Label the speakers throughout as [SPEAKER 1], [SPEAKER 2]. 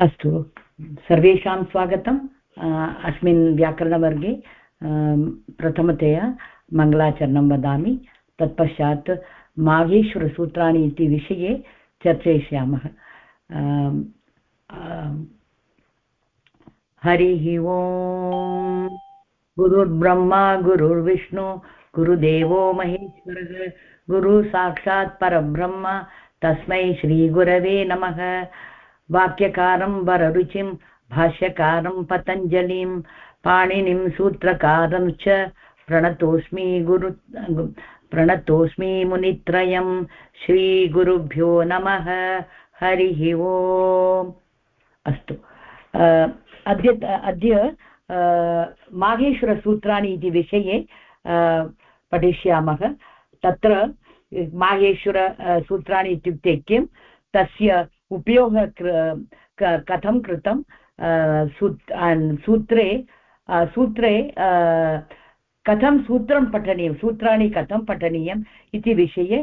[SPEAKER 1] अस्तु। सर्वेषां स्वागतम्। अस्मिन् व्याकरणवर्गे प्रथमतया मङ्गलाचरणं वदामि। तत्पश्चात् माघेश्वरसूत्राणि इति विषये चर्चयिष्यामः। हरिः ओम्। गुरुर्ब्रह्मा, गुरुर्विष्णु, गुरुदेवो महेश्वरः, गुरुसाक्षात् परब्रह्म। तस्मै श्रीगुरवे नमः। वाक्यकारं वररुचिं, भाष्यकारं पतञ्जलिं, पाणिनिं सूत्रकारं च प्रणतोऽस्मि गुरु, प्रणतोऽस्मि मुनित्रयं, श्रीगुरुभ्यो नमः, हरिः ओम्। अस्तु। अद्य अद्य माहेश्वरसूत्राणि इति विषये पठिष्यामः। तत्र, माहेश्वरसूत्राणि इत्युक्ते किं? तस्य उपयोगः कथं कृतं? सूत्रे सूत्रे कथं सूत्रं पठनीयं? सूत्राणि कथं पठनीयम् इति विषये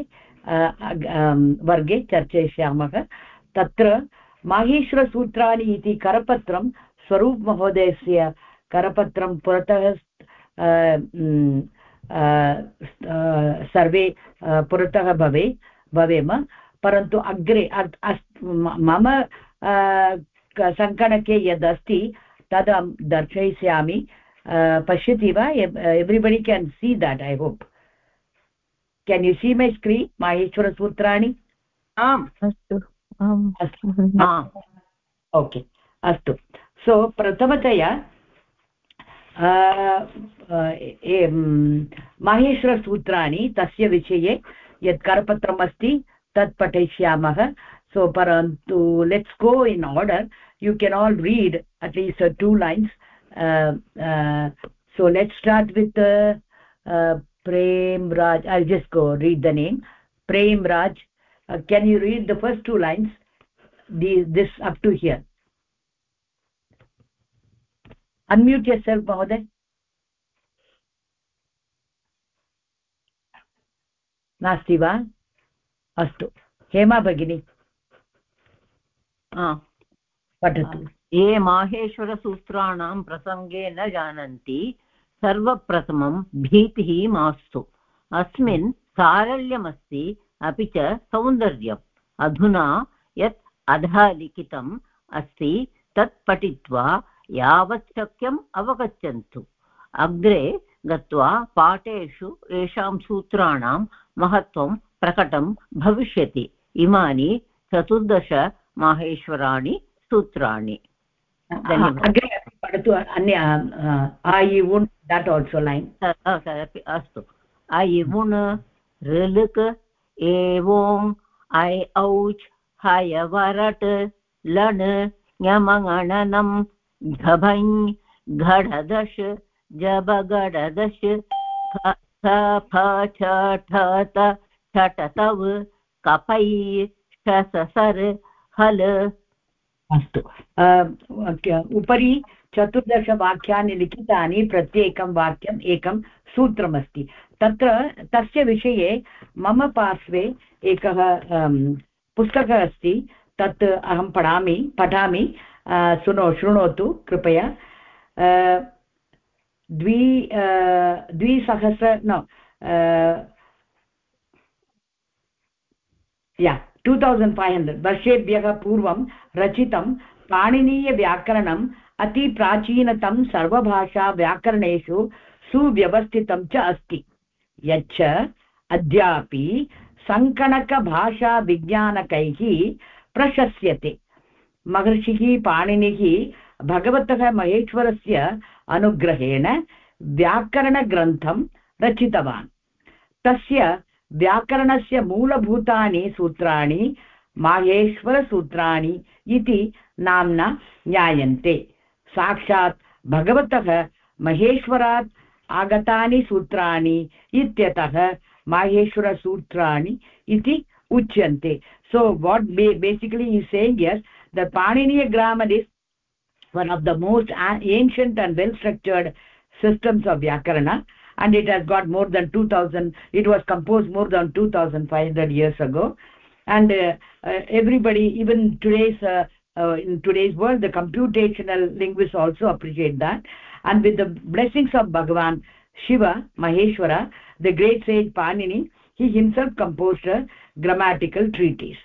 [SPEAKER 1] वर्गे चर्चयिष्यामः। तत्र माहेश्वरसूत्राणि इति करपत्रं स्वरूपमहोदयस्य करपत्रं पुरतः सर्वे पुरतः भवे, भवेम। परन्तु अग्रे मम सङ्गणके यदस्ति तद् दर्शयिष्यामि पश्यति वा? Everybody can see that I hope can you see my screen माहेश्वरसूत्राणि?
[SPEAKER 2] आम्। अस्तु
[SPEAKER 1] ओके अस्तु। सो प्रथमतया माहेश्वरसूत्राणि तस्य विषये यत् करपत्रम् अस्ति तत् पठिष्यामः सो परन्तु let's go in order you can all read at least two lines so let's start with uh, uh, prem raj i'll just go read the name prem raj uh, can you read the first two lines the, this up to here unmute yourself mahoday नास्ति वा अस्तु। हेमा भगिनी।
[SPEAKER 2] पठतु। ये माहेश्वरसूत्राणां प्रसङ्गे न जानन्ति सर्वप्रथमं भीतिः मास्तु। अस्मिन् सारल्यमस्ति अपि च सौन्दर्यम्। अधुना यत् अधः लिखितम् अस्ति तत् पठित्वा यावत् शक्यम् अवगच्छन्तु। अग्रे गत्वा पाठेषु येषां सूत्राणां महत्त्वं प्रकटं भविष्यति। इमानि चतुर्दश माहेश्वराणि सूत्राणि।
[SPEAKER 1] पठतु अन्य I want that also line
[SPEAKER 2] अस्तु। ऐ उण् ऋलुक् एवोङ् ऐ औच् हयवरट् लण् ञमङणनं घभञ् घढदश जबगडदश छटतव कपै शससर् हल।
[SPEAKER 1] अस्तु। उपरि चतुर्दशवाक्यानि लिखितानि, प्रत्येकं वाक्यम् एकं सूत्रमस्ति। तत्र, तस्य विषये मम पार्श्वे एकः पुस्तकः अस्ति, तत् अहं पठामि पठामि शृणो शृणोतु, कृपया। द्वि द्विसहस्र, न या टु तौसण्ड् फैव् हण्ड्रेड् वर्षेभ्यः पूर्वं रचितं पाणिनीयव्याकरणम् अतिप्राचीनतं सर्वभाषाव्याकरणेषु सुव्यवस्थितं च अस्ति। यच्च अद्यापि सङ्कणकभाषाविज्ञानकैः प्रशस्यते। महर्षिः पाणिनिः भगवतः महेश्वरस्य अनुग्रहेण व्याकरणग्रन्थं रचितवान्। तस्य व्याकरणस्य मूलभूतानि सूत्राणि माहेश्वरसूत्राणि इति नाम्ना ज्ञायन्ते। साक्षात् भगवतः महेश्वरात् आगतानि सूत्राणि इत्यतः माहेश्वरसूत्राणि इति उच्यन्ते। So what be basically you सेङ्ग् yes the पाणिनीय grammar is one of the most ancient and well structured systems of व्याकरण and it has got more than 2000 it was composed more than 2500 years ago. And uh, uh, everybody even today's uh, uh, in today's world the computational linguists also appreciate that. And with the blessings of bhagavan shiva maheshwara the great sage panini he himself composed a grammatical treatise.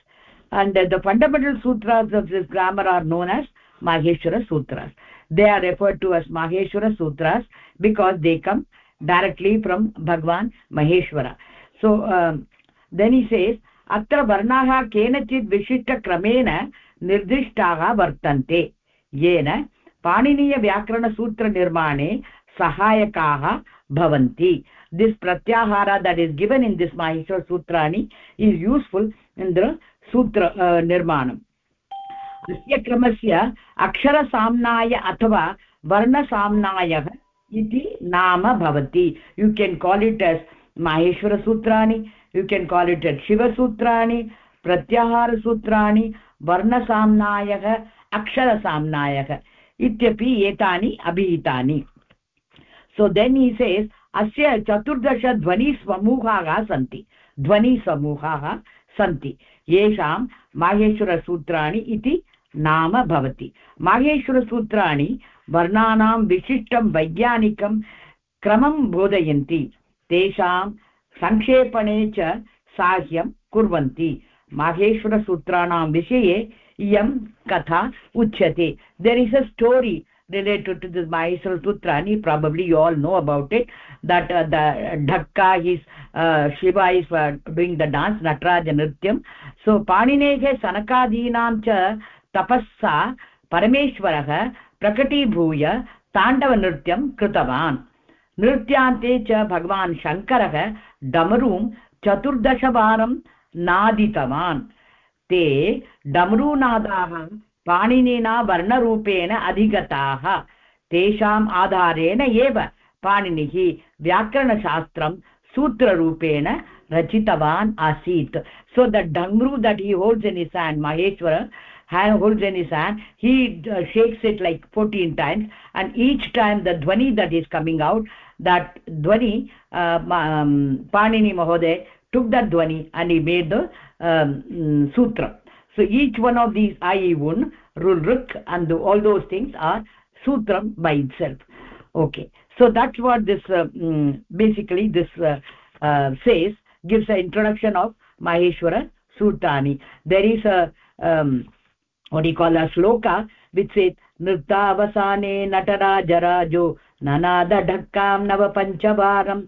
[SPEAKER 1] And uh, the fundamental sutras of this grammar are known as maheshwara sutras. They are referred to as maheshwara sutras because they come directly from bhagwan maheshwara. So um, then he says अत्र वर्णाः केनचित् विशिष्टक्रमेण निर्दिष्टाः वर्तन्ते येन पाणिनीयव्याकरणसूत्रनिर्माणे सहायकाः भवन्ति this pratyahara that is given in this माहेश्वरसूत्राणि is useful in the सूत्र निर्माणम् अस्य क्रमस्य अक्षरसाम्नाय अथवा वर्णसाम्नायः इति नाम भवति। You can call it as माहेश्वरसूत्राणि you can call it as शिवसूत्राणि प्रत्याहारसूत्राणि वर्णसाम्नायः अक्षरसाम्नायः इत्यपि एतानि अभिहितानि। सो देन् हि सेस् अस्य चतुर्दशध्वनिसमूहाः सन्ति। ध्वनिसमूहाः सन्ति। येषां माहेश्वरसूत्राणि इति नाम भवति। माहेश्वरसूत्राणि वर्णानां विशिष्टं वैज्ञानिकं क्रमं बोधयन्ति तेषां सङ्क्षेपणे च साह्यं कुर्वन्ति माहेश्वरसूत्राणां विषये इयं कथा उच्यते there is a story maheshwara sutrani probably you all know about it that uh, the dhakka is uh, shiva is uh, doing the dance natraja nrityam so paninehe sanakadinam cha tapassa परमेश्वरः प्रकटीभूय ताण्डवनृत्यं कृतवान्। नृत्यान्ते च भगवान् शङ्करः डमरूं चतुर्दशवारं नादितवान्। ते डमरूनादाः पाणिनिना वर्णरूपेण अधिगताः। तेषाम् आधारेण एव पाणिनिः व्याकरणशास्त्रं सूत्ररूपेण रचितवान् आसीत्। So the damru that he holds in his hand Maheshwara hand holds in his hand he uh, shakes it like 14 times and each time the dhvani that is coming out that dhvani uh, um, panini took that dhvani and he made the um, sutra. So each one of these ayivun rulruk and the, all those things are sutram by itself. Okay. So that's what this uh, um, basically this uh, uh, says gives an introduction of maheshwara sutani there is a um, what you call a sloka which says nirtavasane natarajarajo nanada dhakkam navapanchavaram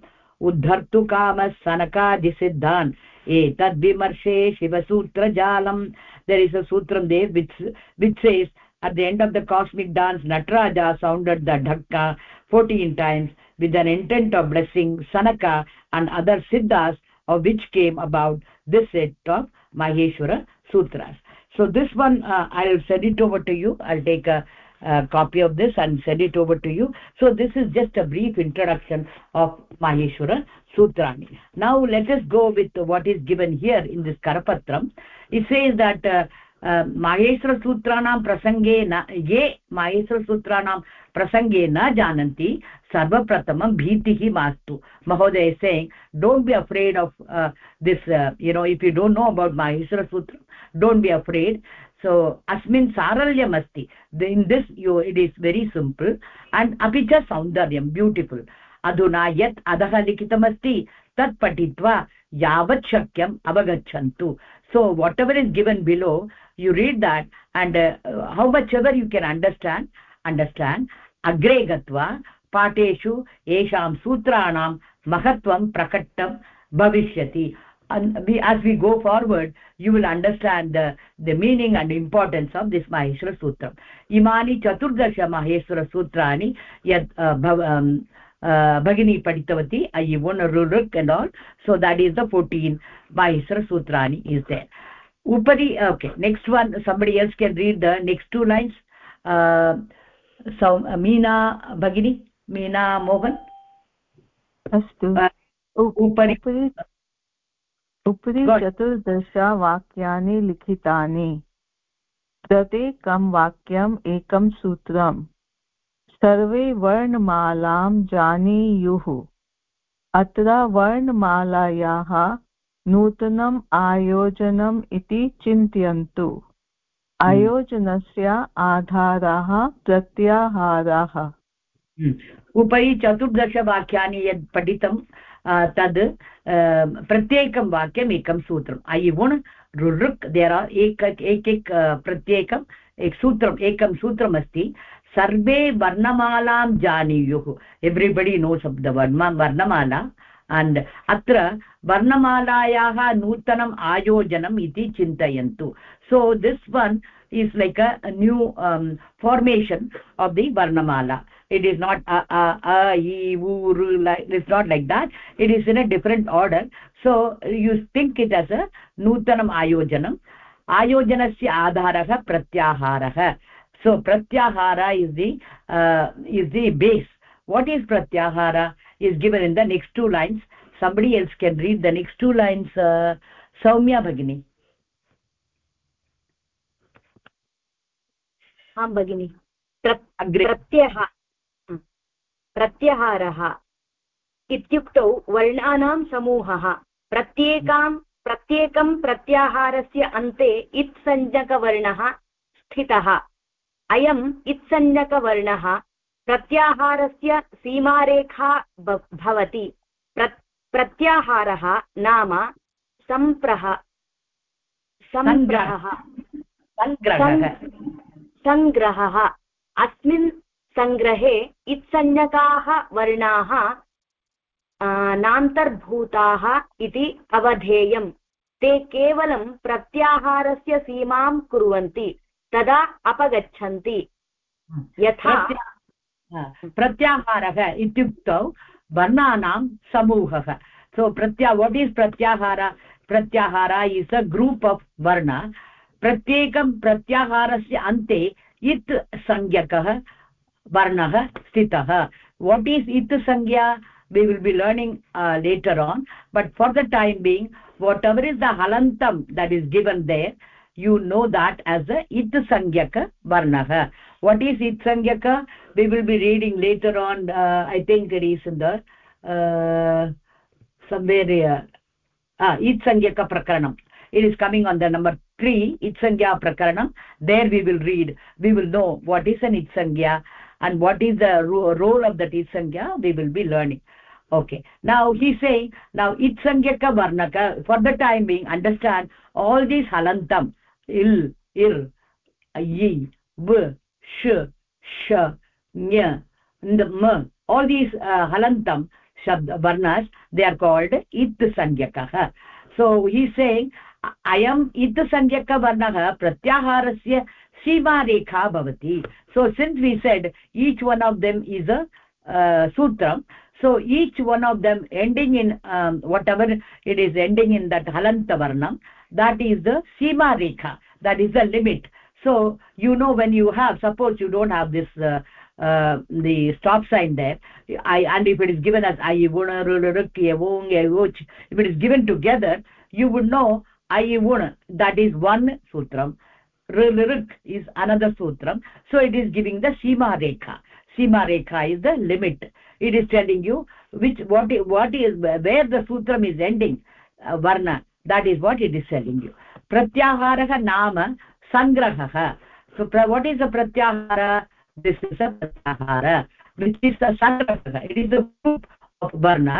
[SPEAKER 1] uddhartu kamas sanakadi siddhan etad vimarshe shivasurtra jalam. There is a sutram there which which says at the end of the cosmic dance nataraja sounded the dhakka 14 times with an intent of blessing sanaka and other siddhas of which came about this set of maheshwara sutras so this one uh, i'll send it over to you i'll take a, a copy of this and send it over to you so this is just a brief introduction of maheshwara sutrani now let us go with what is given here in this karapatram it says that uh, माहेश्वरसूत्राणां प्रसङ्गे न ये माहेश्वरसूत्राणां प्रसङ्गे न जानन्ति सर्वप्रथमं भीतिः मास्तु। महोदय saying don't be afraid of this you know if you don't know about माहेश्वरसूत्रं don't be afraid so अस्मिन् सारल्यम् अस्ति in this you it is very simple and अपि च सौन्दर्यं ब्यूटिफुल् अधुना यत् अधः लिखितमस्ति तत् पठित्वा यावत् शक्यम् अवगच्छन्तु so whatever is given below you read that and uh, how much ever you can understand understand. Agre gatva पाठेषु येषां सूत्राणां महत्त्वं प्रकटं भविष्यति as we go forward you will understand the the meaning and importance of this maheshwara sutra imani chaturdasha maheshwara sutrani yad uh, um, भगिनी पठितवती ऐ वोन् रुरुक् and all so that is the fourteen माहेश्वरसूत्राणि is there उपरि okay next one somebody else can read the next two lines so Meena भगिनी मीना मोहन्।
[SPEAKER 3] अस्तु। उपरि उपरि चतुर्दश वाक्यानि लिखितानि। प्रत्येकं वाक्यम् एकं सूत्रम्। सर्वे वर्णमालां जानीयुः। अत्र वर्णमालायाः नूतनम् आयोजनम् इति चिन्तयन्तु। आयोजनस्य आधाराः प्रत्याहाराः।
[SPEAKER 1] हम्म। उपरि चतुर्दशवाक्यानि यद् पठितं तद् प्रत्येकं वाक्यम् एकं सूत्रम्। ऐ उण् ऋक् देर् आर् एक एकैक प्रत्येकम् एक सूत्रम् एकं सूत्रमस्ति। सर्वे वर्णमालां जानीयुः। एव्रिबडि नोस् अब् द वर्म वर्णमाला। अण्ड् अत्र वर्णमालायाः नूतनम् आयोजनम् इति चिन्तयन्तु so this one is like a new formation of the varnamala it is not is not like that it is in a different order so you think it as a नूतनम् आयोजनम् आयोजनस्य आधारः प्रत्याहारः so pratyahara is the is the base what is pratyahara is given in the next to lines somebody else can read the next two lines uh, saumya bhagini.
[SPEAKER 4] आं भगिनि प्रत्ययः प्रत्याहारः इत्युक्तौ वर्णानां समूहः प्रत्येकां प्रत्येकं प्रत्याहारस्य अन्ते इत्सञ्ज्ञकवर्णः स्थितः अयम् इत्सञ्ज्ञकवर्णः प्रत्याहारस्य सीमारेखा भवति प्रत्याहारः नाम सम्प्रह सम्प्रहः। सङ्ग्रहः अस्मिन् सङ्ग्रहे इत्संज्ञकाः वर्णाः नान्तर्भूताः इति अवधेयम्। ते केवलं प्रत्याहारस्य सीमां कुर्वन्ति तदा अपगच्छन्ति। यथा
[SPEAKER 1] प्रत्याहारः इत्युक्तौ वर्णानां समूहः सो प्रत्या वट् इस् प्रत्याहार प्रत्याहार इस् अ ग्रूप् आफ् वर्ण प्रत्येकं प्रत्याहारस्य अन्ते इत् संज्ञकः वर्णः स्थितः वाट् इस् इत् संज्ञा we will be learning uh, later on but for the time being whatever is the halantam that is given there you know that as a it sangyaka varnah what is it sangyaka we will be reading later on uh, i think it is in the uh, somewhere uh, ah it sangyaka prakaranam. It is coming on the number 3 itsangya prakaranam. There we will read we will know what is an itsangya and what is the ro role of that itsangya we will be learning. Okay. Now he saying now itsangyaka varnaka for the time being understand all these halantam il ir yi v sh sh nya and ma all these uh, halantam shabd varnas they are called it sangyakah so he is saying अयम् इत् संज्ञकवर्णः सीमारेखा भवति so since we said each one of them is a uh, sutram so each one of them ending in um, whatever it is ending in that halanta varnam that is the seema rekha that is the limit so you know when you have suppose you don't have this uh, uh, the stop sign there i and if it is given as i if it is given together you would know ayivun that is one sutram. Rik is another sutram. So it is giving the sima rekha. Sima rekha is the limit. It is telling you which what what is where the sutram is ending uh, varna. That is what it is telling you. Pratyaharah nama sangrahah so what is the pratyahara this is a pratyahara which is the sangrahah it is the group of varna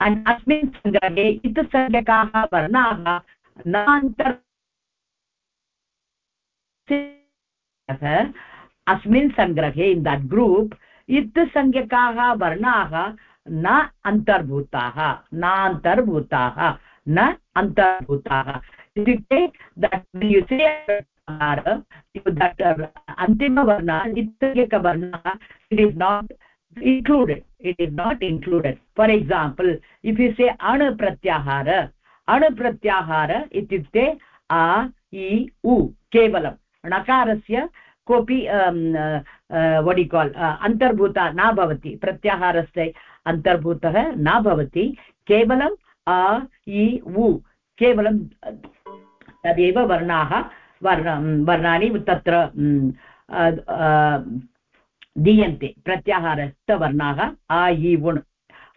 [SPEAKER 1] and asmin sangrahe it sangyakaah varnaah नान्तर् अस्मिन् सङ्ग्रहे in that group इत् संज्ञकाः वर्णाः न अन्तर्भूताः नान्तर्भूताः न अन्तर्भूताः इत्युक्ते अन्तिमवर्ण इत्येकवर्णः it is not included, it is not included. For example, if you say an pratyahara अणुप्रत्याहार इत्युक्ते आ इ उ, केवलं. णकारस्य कोऽपि वडि काल् अन्तर्भूता न भवति. प्रत्याहारस्य अन्तर्भूतः न भवति. केवलम् अ इ उ, केवलं, तदेव वर्णाः वर्ण वर्णानि तत्र दीयन्ते प्रत्याहारस्थवर्णाः आ इ उण्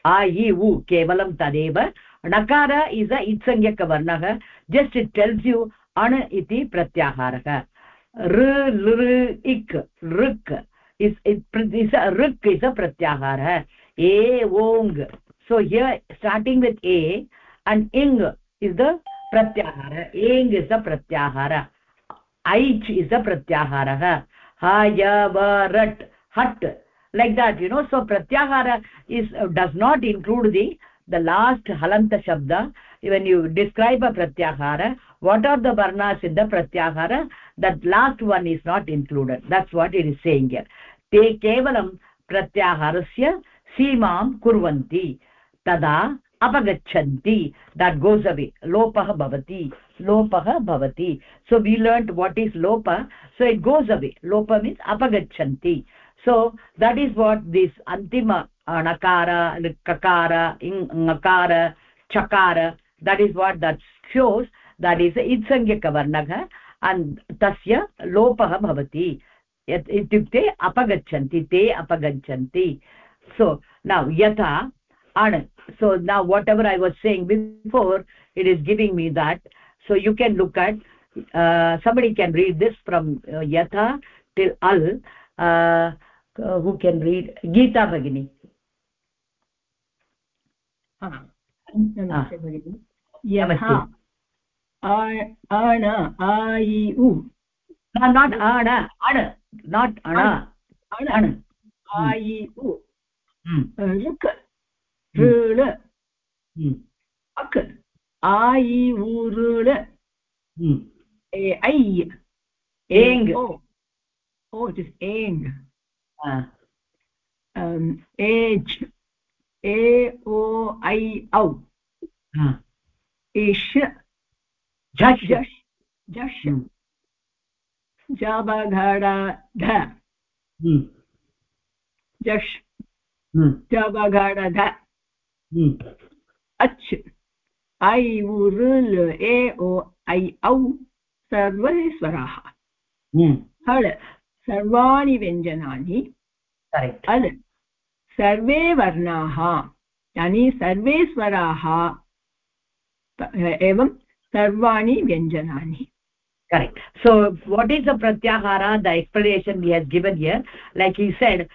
[SPEAKER 1] आ इ उ केवलं तदेव णकार इस् अ इत्संज्ञकवर्णः जस्ट् इट् टेल्स् यु अण् इति प्रत्याहारः is it is a rik is a pratyahara a ong so here starting with a and ing is the pratyahara ing is the pratyahara ha ya va rat hat like that you know so pratyahara is uh, does not include the the last halanta shabda when you describe a pratyahara what are the varnas in the pratyahara that last one is not included that's what it is saying here te kevalam pratyaharasya सीमां कुर्वन्ति तदा अपगच्छन्ति that goes away lopah bhavati लोपः भवति। So we learned what is lopa. So it goes away lopa means अपगच्छन्ति। So that is what this अन्तिम णकार ककार इङ्कार चकार that is what that shows that is इत्संज्ञकवर्णः। तस्य लोपः भवति। इत्युक्ते अपगच्छन्ति, ते अपगच्छन्ति। सो नौ यथा अण्। So now whatever I was saying before it is giving me that so you can look at uh, somebody can read this from uh, yatha till al uh, who can read geeta bagini
[SPEAKER 5] नमस्ते भगिनि यथा अण आयि उ
[SPEAKER 1] not ana an not ana
[SPEAKER 5] an आयि उ ऋक् ऋळ अक् आयि उ ऋळ ऐ
[SPEAKER 1] एङ्
[SPEAKER 5] oh is eng um age a o i au ish
[SPEAKER 1] jash
[SPEAKER 5] jash jash jabagada dha jash ऐ उरुल् ए ओ ऐ औ सर्वे स्वराः हळ सर्वाणि व्यञ्जनानि अल् सर्वे वर्णाः यानि सर्वे स्वराः एवं सर्वाणि व्यञ्जनानि
[SPEAKER 1] correct so what is the pratyahara the explanation he has given here like he said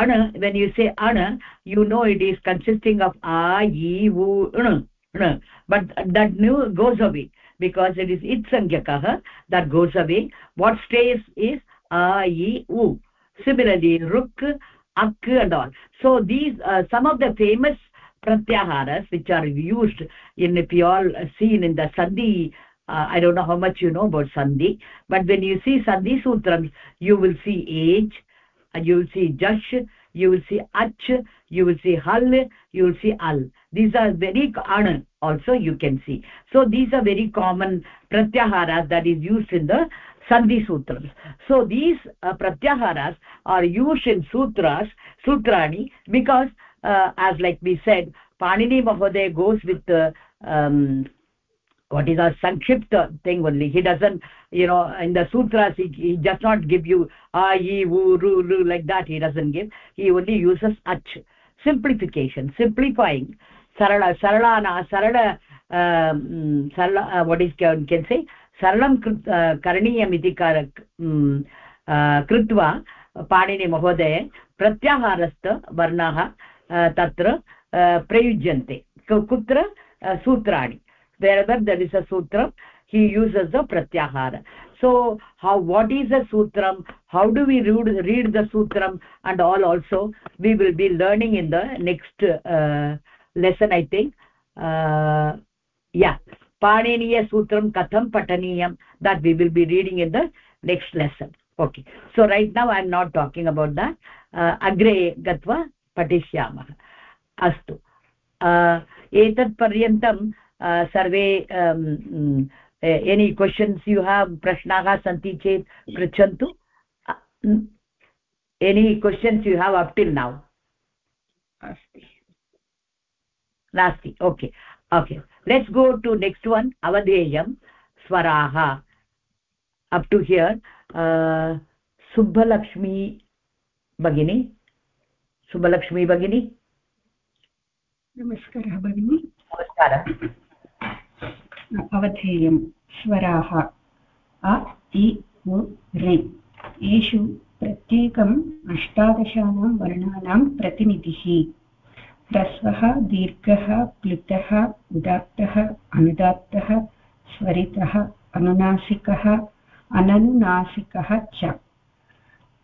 [SPEAKER 1] ana when you say ana you know it is consisting of a e u n but that new goes away because it is itsangyakah that goes away. What stays is a e u. Similarly ruk ak and all. So these uh, some of the famous pratyaharas which are used in if you all seen in the sandhi uh, i don't know how much you know about sandhi but when you see sandhi sutrams you will see age and you will see jash you will see ach you will see hal you will see al. These are very an also you can see. So these are very common pratyaharas that is used in the sandhi sutras. So these uh, pratyaharas are used in sutras sutrani because uh, as like we said panini mahoday goes with the um, what is a sankshipt thing only. He doesn't you know in the sutras he, he does not give you a ru like that he doesn't give. He only uses ach simplification simplifying sarala sarala na sarala um, sarala uh, what is can, can say saralam karaniyam iti कृत्वा पाणिनि महोदय प्रत्याहारस्थ वर्णाः तत्र प्रयुज्यन्ते कुत्र सूत्राणि wherever there is a sutram he uses the pratyahara so how what is the sutram how do we read, read the sutram and all also we will be learning in the next uh, lesson i think uh, yeah paniniya sutram katham pataniyam that we will be reading in the next lesson okay so right now i am not talking about that uh, agre gatva patishyamah astu uh, एतत् पर्यन्तं सर्वे any questions you have प्रश्नाः सन्ति चेत् पृच्छन्तु any questions you have up till now
[SPEAKER 5] अस्ति
[SPEAKER 1] नास्ति okay okay let's go to next one अवधेयं स्वराः up to here Subbulakshmi भगिनी सुब्बलक्ष्मी भगिनी
[SPEAKER 6] नमस्कारः भगिनि
[SPEAKER 1] नमस्कारः
[SPEAKER 6] अवधेयं स्वराः अ, इ, उ ऋ येषु प्रत्येकम् अष्टादशानां वर्णानां प्रतिनिधिः। ह्रस्वः, दीर्घः, प्लुतः, उदात्तः, अनुदात्तः, स्वरितः, अनुनासिकः, अननुनासिकः च।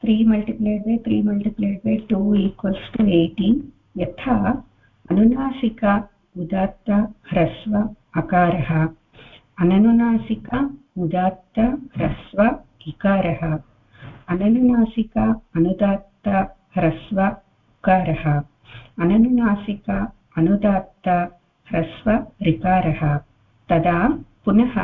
[SPEAKER 6] Three multiplied by three multiplied by two equals to eighteen यथा अनुनासिका, उदात्त, ह्रस्व अकारः। अननुनासिका उदात्त ह्रस्व इकारः। अननुनासिका अनुदात्त ह्रस्व उकारः। अननुनासिका अनुदात्त ह्रस्व ऋकारः। तदा पुनः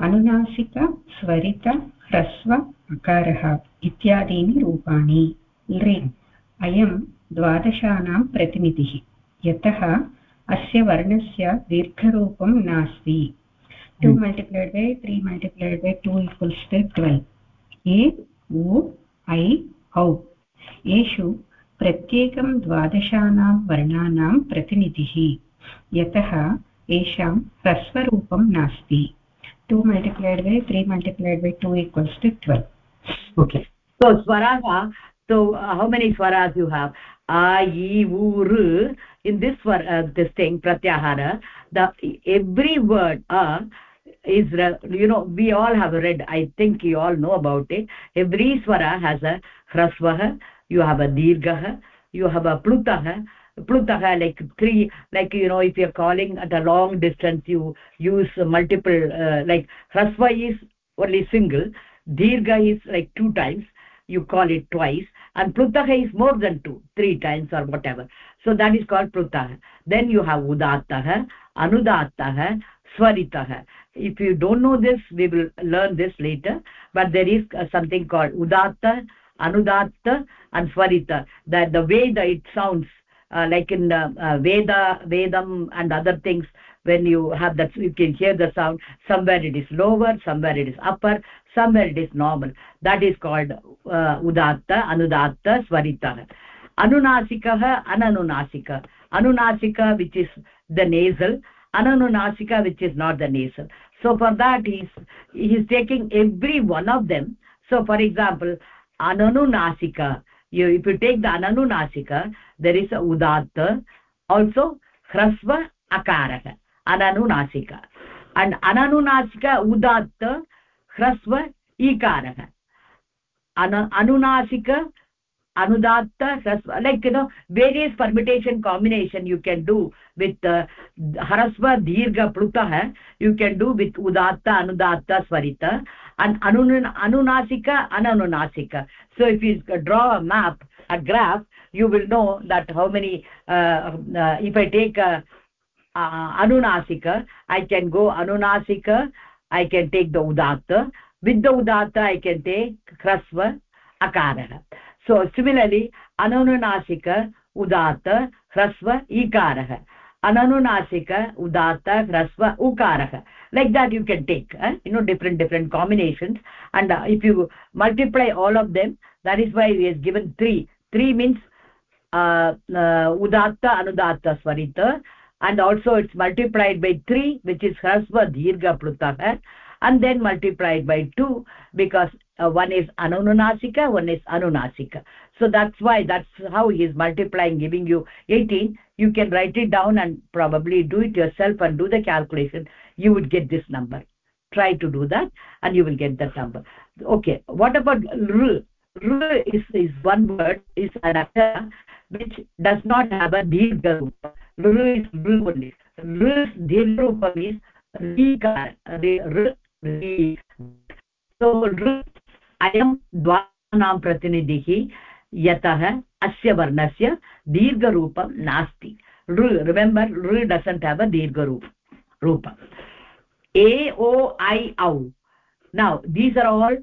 [SPEAKER 6] अनुनासिक स्वरित ह्रस्व अकारः इत्यादीनि रूपाणि। लृ अयं द्वादशानां प्रतिनिधिः। यतः अस्य वर्णस्य दीर्घरूपं नास्ति। Two multiplied by three multiplied by two equals to twelve. ए उ ऐ औ। येषु प्रत्येकं द्वादशानां वर्णानां प्रतिनिधिः। यतः येषां ह्रस्वरूपं नास्ति। Two multiplied by three multiplied by two equals to
[SPEAKER 1] twelve. so swaraha so uh, how many swaras you have? A e u r in this for uh, this thing pratyahara the every word uh, is you know we all have read i think you all know about it. Every swara has a hrasvah you have a dirghah you have a plutah plutah like three like you know if you're calling at a long distance you use multiple uh, like hrasva is only single dirgha is like two times you call it twice and plutah is more than two three times or whatever. So that is called plutah then you have udattah anudattah swaritah if you don't know this we will learn this later. But there is uh, something called udatta anudatta and swarita that the way that it sounds uh, like in uh, uh, veda vedam and other things when you have that you can hear the sound somewhere it is lower somewhere it is upper somewhere it is normal. That is called uh, udatta anudatta swaritah anunasikah ananunasika. Anunasika which is the nasal. Ananunasika which is not the nasal. So for that he is he is taking every one of them. So for example ananunasika. You if you take the ananunasika there is a udatta also hrasva akarah अनुनासिक and अननुनासिक उदात्त ह्रस्व ईकारः। अनुनासिक अनुदात्त ह्रस्व like you know various permutation combination you can do with hrasva dirgha प्लुतः you can do with udatta, anudatta, svarita. And anu anunasika so if you draw a map a graph you will know that how many if I take anunasika i can go anunasika i can take the udatta. With the udatta i can take hrasva akarah so similarly ananunasika udatta hrasva ikarah ananunasika udatta hrasva ukarah like that you can take eh? you know different different combinations. And uh, if you multiply all of them that is why we has given three. Three means uh, uh, udatta anudatta swarita and also it's multiplied by 3 which is hrasva dirgha plutah and then multiplied by 2 because uh, one is anunasika one is anunasika. So that's why that's how he is multiplying giving you 18 you can write it down and probably do it yourself and do the calculation. You would get this number. Try to do that and you will get that number. Okay what about r? R is, is one word is an which does not have a dirgha r is r only rupa means rikar so r अयं द्वानां प्रतिनिधिः यतः अस्य वर्णस्य दीर्घरूपं नास्ति ऋ remember ऋ डसण्ट् have a दीर्घरूप रूप ए ओ ऐ औ now these are all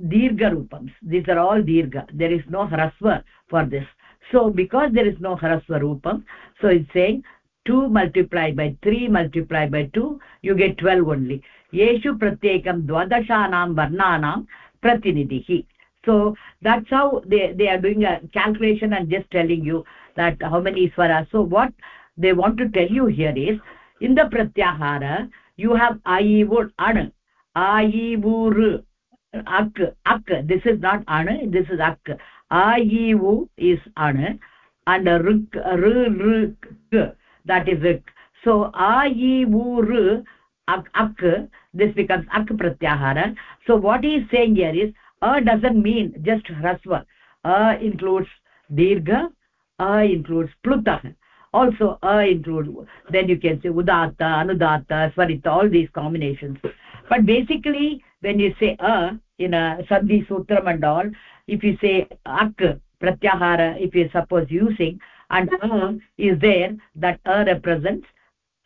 [SPEAKER 1] dirgha rupams these are all dirgha there is no hrasva for this so because there is no hrasva rupam so it's saying 2 multiplied by 3 multiplied by 2 you get 12 only. Yeshu pratyekam dvadashanam varnanam pratinidhi. So that's how they they are doing a calculation and just telling you that how many swaras so what they want to tell you here is in the pratyahara you have aivur an. Aivur ak ak. This is not ana this is ak a e u is ana and ruk r r k that is rik so a e u r ak ak this becomes ak pratyahara. So what he is saying here is a doesn't mean just hrasva. A includes dirgha a includes plutah also a includes then you can say udatta anudatta swarita all these combinations. But basically when you say a in a sandhi sutram and all if you say ak pratyahara if you suppose using and a is there that a represents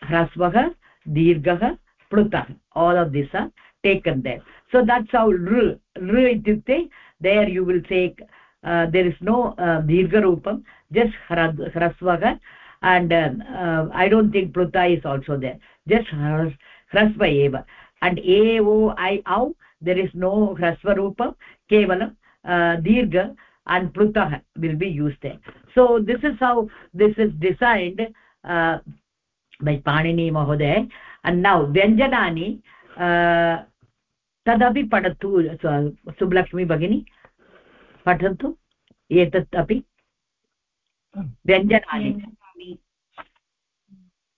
[SPEAKER 1] hrasvah dirghah plutah all of these are taken there. So that's how r r ityukte there you will take uh, there is no uh, dirgha roopam just hrasvah and uh, uh, i don't think pluta is also there. Just hrasva eva. And a o i au there is no hrasva roopam kevalam dirgha and plutah will be used there so this is how this is designed uh, by panini mahoday and now vyanjanani uh, तदपि पठतु सुब्लक्ष्मी भगिनी पठन्तु एतत् अपि व्यञ्जनानि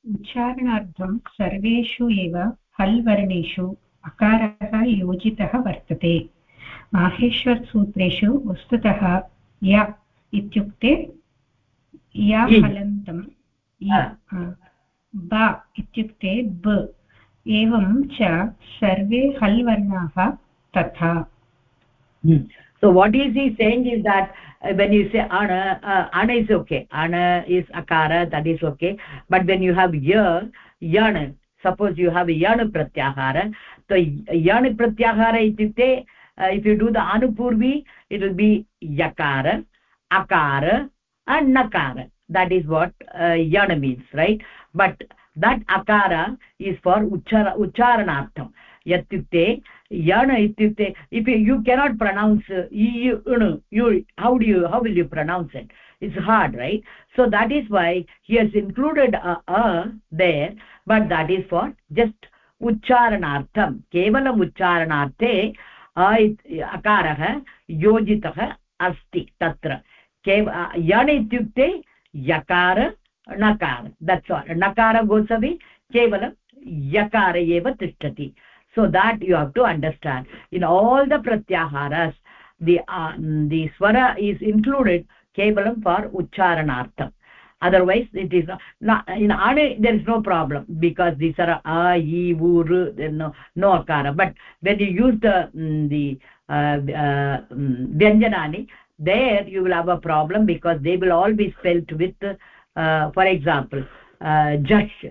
[SPEAKER 6] उच्चारणार्थं सर्वेषु एव हल् वर्णेषु अकारः योजितः माहेश्वरसूत्रेषु वस्तुतः य इत्युक्ते या हलन्तं ब इत्युक्ते ब एवं च सर्वे हल् वर्णाः तथा
[SPEAKER 1] so what is he saying is that uh, when you say ana uh, ana is okay ana is akara that is okay but when you have ya yan suppose you have yan pratyahara so yan pratyahara ityukte uh, Uh, if you do the anupurvi it will be yakara akara and nakara. That is what uh, yana means right? But that akara is for uchara ucharanartham. Yatukte yana if you, cannot pronounce uh, you, you how do you how will you pronounce it? It's hard right? So that is why he has included a, a there but that is for just ucharanartham. Kevalam ucharanarthe अकारः, योजितः अस्ति तत्र। केव, यण् इत्युक्ते यकार णकार दत्वा णकार गोसवि केवलं यकार एव तिष्ठति। So that you have to understand in all the pratyaharas the the swara is included केवलं फार् उच्चारणार्थम्। Otherwise it is not, in there is no problem because these are a e u r no no akara. But when you use the um, the uh, uh, vyanjanani there you will have a problem because they will all be spelt with uh, for example uh, jash.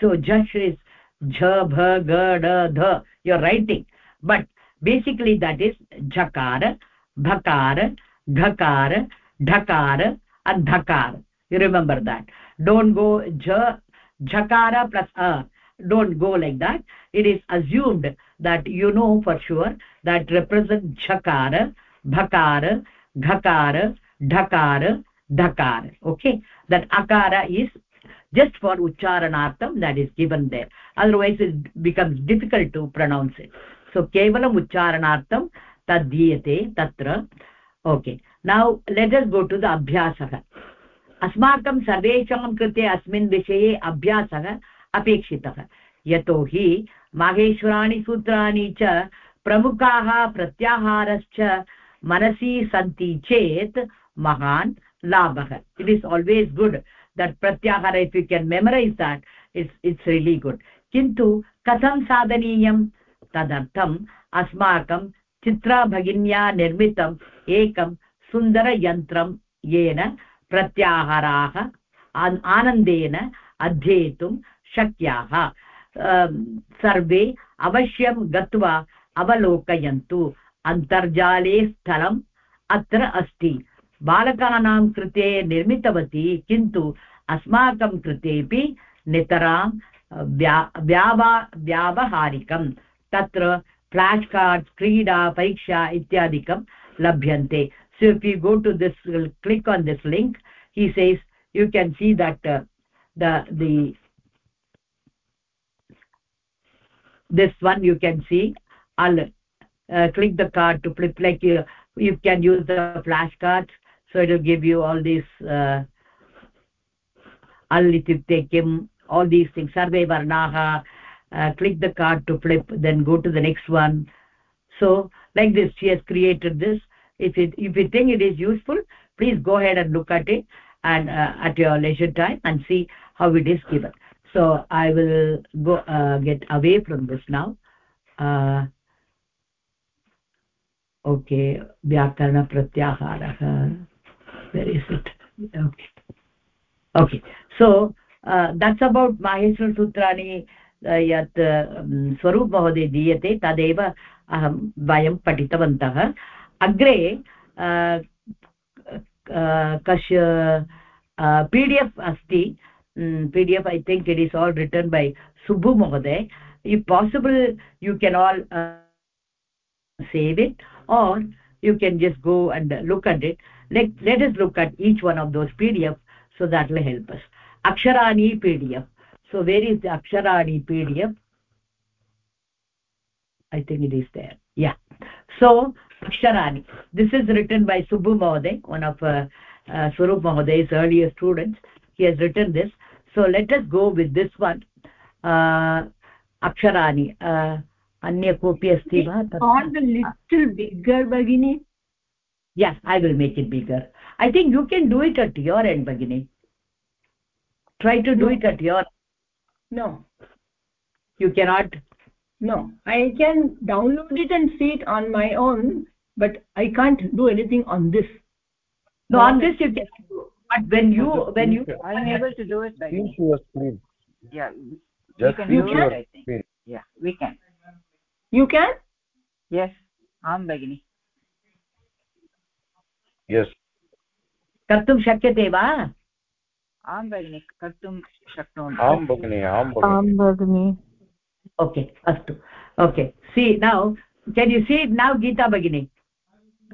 [SPEAKER 1] So jash is jha bha you're writing. But basically that is jhakara bhakara ghakara dhakara and you remember that. Don't go jha jhakara plus a don't go like that. It is assumed that you know for sure that represent jhakara bhakara ghakara dhakara dhakara. Okay? That akara is just for ucharanartham that is given there. Otherwise it becomes difficult to pronounce it. So kevalam ucharanartham tad diyate tatra. Okay. Now let us go to the abhyasah अस्माकं सर्वेषां कृते अस्मिन् विषये अभ्यासः अपेक्षितः। यतोहि माहेश्वराणि सूत्राणि च प्रमुखाः प्रत्याहारश्च मनसि सन्ति चेत् महान् लाभः। It is always good that pratyahara if you can memorize that, it's it's really good. किन्तु कथं साधनीयं? तदर्थम् अस्माकं चित्रा भगिन्या निर्मितम् एकं सुन्दरयन्त्रं येन प्रत्याहाराः आनन्देन अध्येतुं शक्याः। सर्वे अवश्यं गत्वा अवलोकयन्तु। अन्तर्जाले स्थलम् अत्र अस्ति। बालकानां कृते निर्मितवती, किन्तु अस्माकं कृतेपि नितरां व्या, व्यावा, व्यावहारिकं। तत्र फ्लाश् कार्ड्स् क्रीडा, परीक्षा इत्यादिकं लभ्यन्ते। So if you go to this click on this link. He says you can see that uh, the the this one you can see. Al uh, click the card to flip like you, you can use the flashcards. So it will give you all these uh, all these things. Sarve varnaha uh, click the card to flip then go to the next one. So like this she has created this if it if you think it is useful please go ahead and look at it and uh, at your leisure time and see how it is given so i will go uh, get away from this now uh, okay vyakarana pratyaharah where is it okay okay so uh, that's about maheshwar sutrani यत् स्वरूप महोदय दीयते तदेव अहं वयं पठितवन्तः अग्रे कश् पी डि एफ् अस्ति P D F I think it is all written by Subbu महोदय if possible you can all uh, save it or you can just go and look at it let let us look at each one of those pdf so that will help us aksharani pdf so where is the aksharani pdf i think it is there yeah so aksharani this is written by subbu mahoday one of uh, uh, swarup mahoday's earlier students he has written this so let us go with this one uh, अक्षराणि अन्य कोऽपि अस्ति वा
[SPEAKER 5] little बिग्गर् भगिनि
[SPEAKER 1] yes i will make it bigger i think you can do it at your end bagini try to do no. it at your
[SPEAKER 5] no
[SPEAKER 1] you cannot
[SPEAKER 5] no i can download it and see it on my own but i can't do anything on this
[SPEAKER 1] no on this you can but when you when you
[SPEAKER 7] i am able to do it by yeah
[SPEAKER 8] just
[SPEAKER 7] can do it i think yeah we can
[SPEAKER 5] you can
[SPEAKER 7] yes आं भगिनि
[SPEAKER 8] yes
[SPEAKER 1] कर्तुं शक्यते वा
[SPEAKER 7] आं भगिनि कर्तुं शक्नोमि
[SPEAKER 8] आं भगिनि आं
[SPEAKER 3] आं भगिनि
[SPEAKER 1] okay astu okay see now can you see it now geeta bagini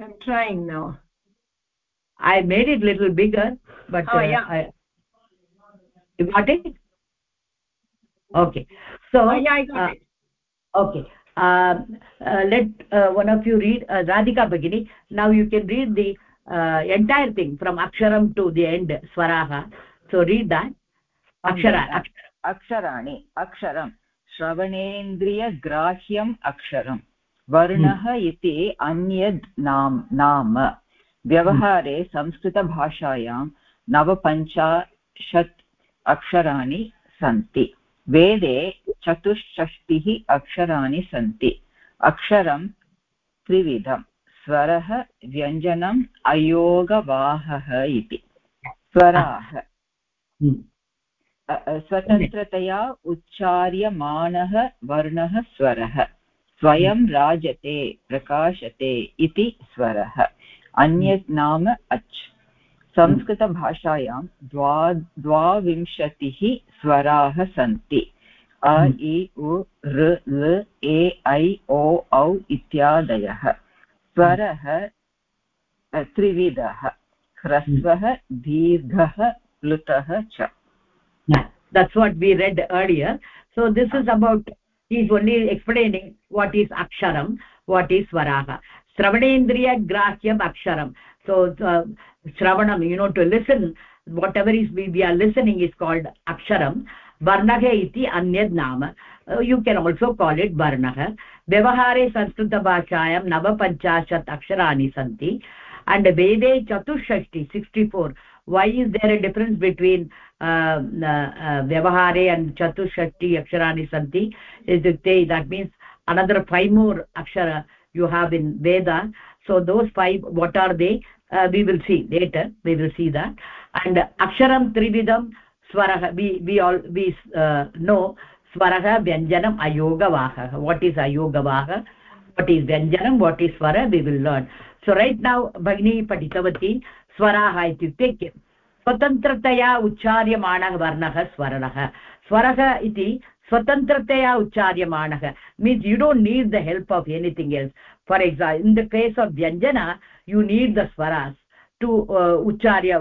[SPEAKER 5] i'm trying now
[SPEAKER 1] i made it little bigger but
[SPEAKER 5] oh,
[SPEAKER 1] uh,
[SPEAKER 5] yeah.
[SPEAKER 1] I, you got it okay so
[SPEAKER 5] oh, yeah i got uh, it
[SPEAKER 1] okay uh, uh, let uh, one of you read uh, radhika bagini now you can read the uh, entire thing from aksharam to the end swaraha so read that akshara
[SPEAKER 7] अक्षराणि अक्षरं श्रवणेन्द्रियग्राह्यम् अक्षरं वर्णः इति अन्यद् नाम नाम। व्यवहारे संस्कृतभाषायां नवपञ्चाशत् अक्षराणि सन्ति। वेदे चतुष्षष्टिः अक्षराणि सन्ति। अक्षरं त्रिविधं। स्वरः व्यञ्जनम् अयोगवाहः इति। स्वराः। स्वतन्त्रतया उच्चार्यमाणः वर्णः स्वरः। स्वयं राजते प्रकाशते इति स्वरः। अन्यत् नाम अच्। संस्कृतभाषायां द्वा द्वाविंशतिः स्वराः सन्ति। अ
[SPEAKER 1] हम्म।
[SPEAKER 7] इ उ ऋ ल ए ऐ ओ औ इत्यादयः। स्वरः त्रिविधः। ह्रस्वः दीर्घः प्लुतः च।
[SPEAKER 1] That's what we read earlier. So this is about explaining what is aksharam what is swaraha shravanendriya grahyam aksharam so uh, shravanam you know to listen whatever is we, we are listening is called aksharam varnah iti anyad nama uh, you can also call it varnah vyavahare sanskritabhashayam navapanchat aksharani santi and vede chatushashti 64 why is there a difference between uh, uh, vyavahare and chatushashti aksharani santi is that means another five more akshara you have in veda so those five what are they uh, we will see later we will see that and aksharam trividam swarah we we all we uh, know swarah vyanjanam ayogavahah what is ayogavahah what is vyanjanam what is swara we will learn so right now bhagini patitavati swaraः इत्युक्ते किं स्वतन्त्रतया उच्चार्यमाणः वर्णः स्वरणः स्वरः इति स्वतन्त्रतया उच्चार्यमाणः। Means you don't need the help of anything else for example in the case of vyanjana you need the swaras to उच्चार्य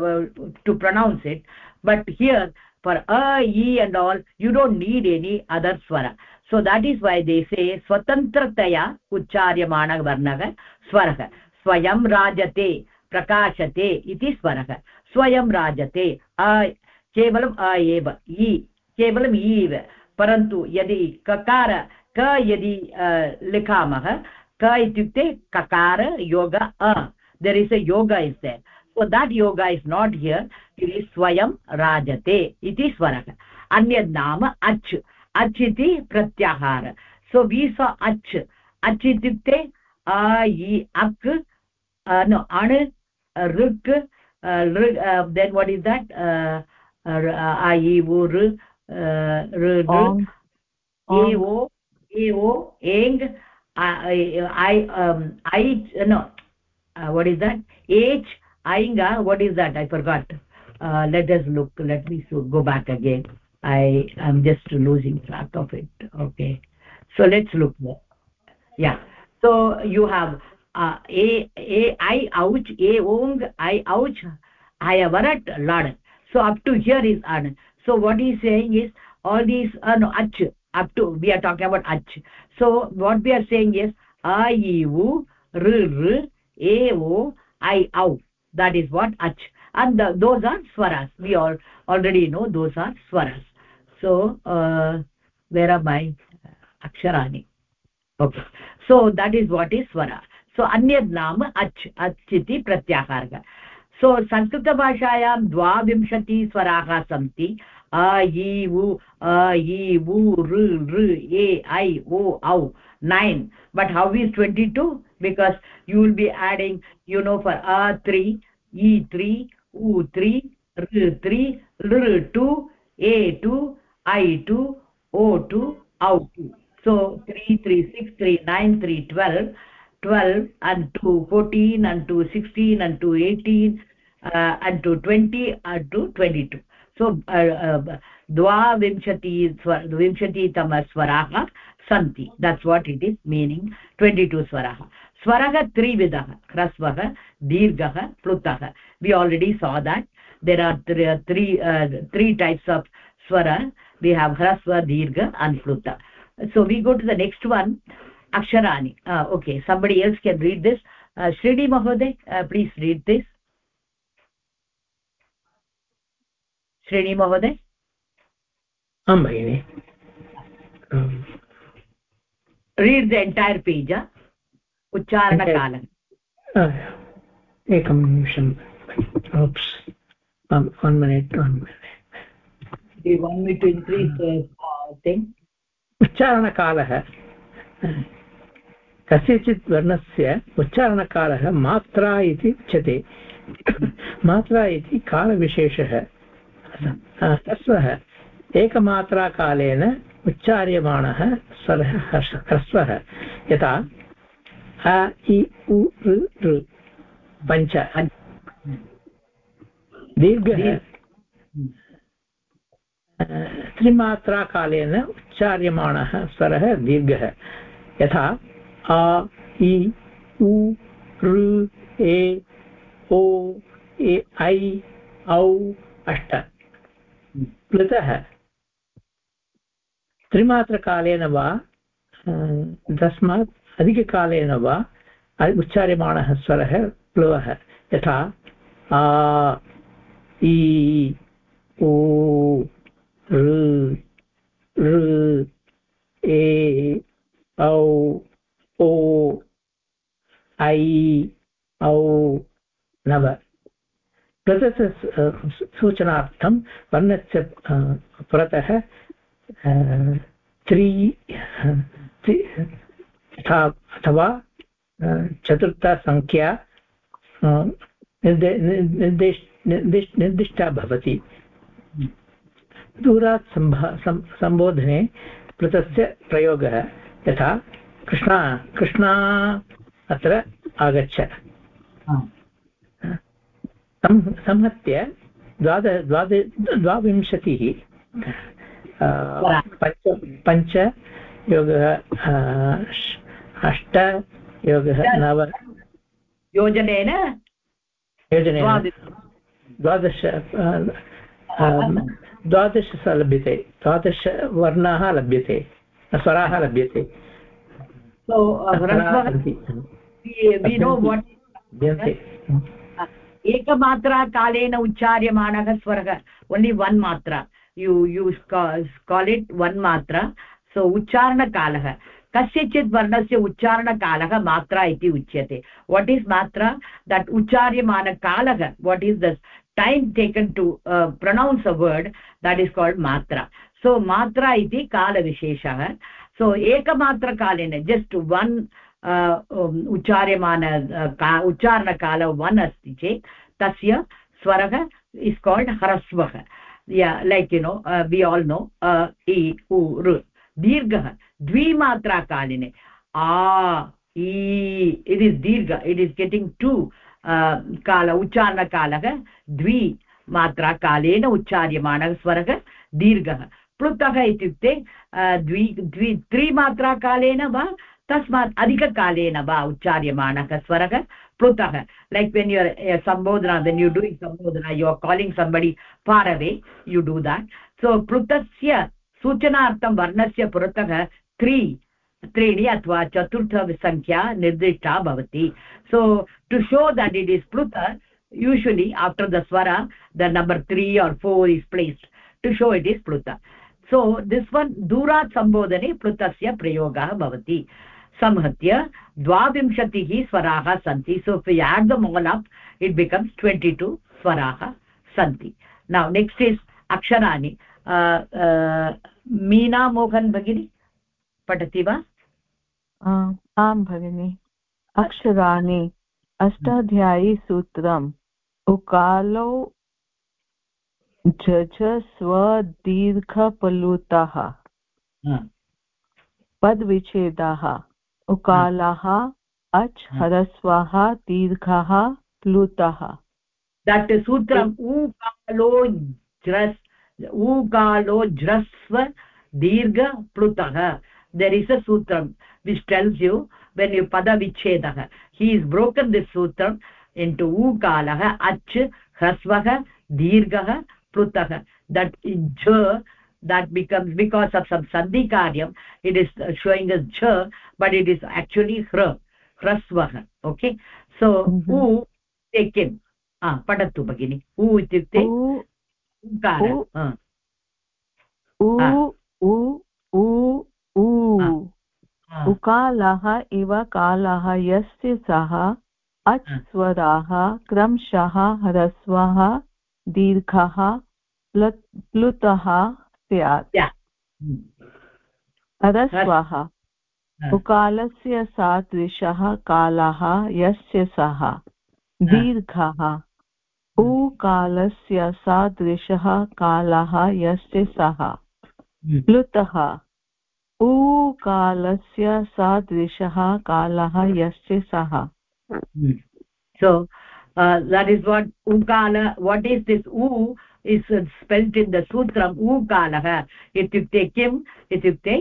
[SPEAKER 1] to pronounce it but here for अ इ and all you don't need any other swara so that is वै देशे स्वतन्त्रतया उच्चार्यमाणवर्णः स्वरः स्वयं राजते प्रकाशते इति स्वरः स्वयं राजते, आ, केवलम् आ एव इ केवलम् इव परन्तु यदि ककार, क यदि लिखामः, क इत्युक्ते ककार, योग, अ। There is a yoga is there so that yoga is not here इति स्वयं राजते इति स्वरः अन्यद् नाम अच् अच् इति प्रत्याहार सो वि स अच् अच् इत्युक्ते अ इ अक् अण् ऋक् uh, uh, then what is that? Uh, a i u r r r a o a o eng i i um i no. Uh, what is that? H ainga what is that? I forgot. Uh, let us look. Let me so go back again. I am just losing track of it. Okay. So let's look. More yeah. So you have uh, a a i ouch a ong i ouch i avarat lad so up to here is an so what he is saying is all these uh, no ach up to we are talking about ach. So what we are saying is a i u r r a o i au. That is what ach. And those are swaras. We all already know those are swaras. So uh, where are my aksharani? Okay. So that is what is swara सो अन्यद् अच् अच् इति प्रत्याहारः। सो संस्कृतभाषायां द्वाविंशतिस्वराः सन्ति। अ, इ, उ, अ, इ, उ, ऋ ए, ऐ, ओ, औ, nine. But how is twenty two because you will be adding you know for a, three, इ, त्री, उ, त्री, ऋ त्री, ऋ, टु, ए, टु, ऐ, टु, ओ, टु, औ, two. So three three six three nine three twelve 12 and 2 14 and 2 16 and 2 18 uh, and to 20 and to 22 so द्वाविंशति विंशतितमस्वराः सन्ति that's what it is meaning twenty two स्वरः स्वरः त्रिविधः ह्रस्वः दीर्घः प्लुतः we already saw that there are three three types of swara we have hraswa dirgha and pluta so we go to the next one Aksharani uh, okay somebody else can read this uh, shridi mahoday uh, please read this shridi mahoday
[SPEAKER 8] आं भगिनि
[SPEAKER 1] read the entire page huh? उच्चारणकालः
[SPEAKER 8] एकं निमिषं one minute one
[SPEAKER 1] minute
[SPEAKER 8] उच्चारणकालः कस्यचित् वर्णस्य उच्चारणकालः मात्रा इति उच्यते। मात्रा इति कालविशेषः। ह्रस्वः। एकमात्राकालेन उच्चार्यमाणः स्वरः ह्रस्वः। यथा अ इ उ ऋ ऋ। पञ्च। दीर्घः। त्रिमात्राकालेन उच्चार्यमाणः स्वरः दीर्घः। यथा आ, इ, उ ऋ ए, ओ, ए ऐ औ, अष्ट। प्लुतः त्रिमात्रकालेन वा तस्मात् अधिककालेन वा उच्चार्यमाणः स्वरः प्लवः। यथा, आ, इ ओ ऋ ऋ ए, औ ओ ऐ औ नव प्रदत्त सूचनार्थं वर्णस्य पुरतः त्रि अथवा चतुर्थसङ्ख्या निर्देश निर्दिष्टा भवति। दूरात् सम्भा सम्बोधने प्लुतस्य प्रयोगः यथा कृष्णा कृष्णा अत्र आगच्छ। संहत्य द्वाद द्वाद द्वाविंशतिः। पञ्च पञ्च योगः अष्ट योगः नव।
[SPEAKER 1] योजनेन?
[SPEAKER 8] योजनेन। द्वादश द्वादश लभ्यते। द्वादशवर्णाः लभ्यते। स्वराः लभ्यते।
[SPEAKER 1] So hrasvah
[SPEAKER 8] सन्ति
[SPEAKER 1] we, know what एकमात्रा कालेन उच्चार्यमाणः स्वरः only one matra. You you call it one matra. So उच्चारणकालः. कस्यचित् वर्णस्य उच्चारणकालः मात्रा इति उच्यते. What is matra? That उच्चार्यमानकालः what is the time taken to pronounce a word that is called matra. So matra इति कालविशेषः. सो एकमात्रकालेन जस्ट् वन् उच्चार्यमान उच्चारणकाल वन् अस्ति चेत् तस्य स्वरः इस् काल्ड् ह्रस्वः like you know we all know इ उ ऋ दीर्घः द्विमात्राकालिने आ it is dirgha it is getting to call उच्चारणकालः द्विमात्राकालेन उच्चार्यमाणः स्वरः दीर्घः प्लुतः इत्युक्ते द्वि द्वि, त्रिमात्राकालेन वा, तस्मात् अधिककालेन वा उच्चार्यमाणः स्वरः प्लुतः. Like when your sambodhana when you doing sambodhana you are calling somebody far away you do that so प्लुतस्य सूचनार्थं वर्णस्य पुरतः त्रि, त्रीणि अथवा चतुर्थसङ्ख्या निर्दिष्टा भवति. So to show that it is pluta usually after the swara the number three or four is placed to show it is pluta so this one दूरात् सम्बोधने प्लुतस्य प्रयोगः भवति संहत्य द्वाविंशतिः स्वराः सन्ति so if add them all up it becomes twenty two स्वराः सन्ति नौ नेक्स्ट् इस् अक्षराणि मीना मोहन् भगिनी पठति वा
[SPEAKER 3] आं भगिनि अक्षराणि अष्टाध्यायीसूत्रम् उकालो झझ स्वदीर्घपलुतः पदविच्छेदाः। उकालः अच् ह्रस्वः दीर्घः प्लुतः
[SPEAKER 1] दट् सूत्रम् ऊकालो ज्रस् ऊकालो ज्रस्व दीर्घ प्लुतः देर् इस् अ सूत्रं which tells you when you पदविच्छेदः he is broken this सूत्रम् इन् टु ऊकालः अच् ह्रस्वः दीर्घः प्लुतः दट् झ that becomes because of some sandhi karyam it is showing as jha but it is actually hra hrasvah okay so mm -hmm. u taken ah padatu bagini u ityukte ukara
[SPEAKER 3] u u u u उकालः इव कालः यस्य सः अच् स्वराः क्रमशः ह्रस्वः दीर्घः प्लुतः स्यात्। ह्रस्वः उकालस्य सादृशः कालः यस्य सः। दीर्घः। उकालस्य सादृशः कालः यस्य सः। प्लुतः। उकालस्य सादृशः कालः यस्य सः।
[SPEAKER 1] so uh, that is what ukala what is this u is spelled in the sutram ukalah ityukte kim ityukte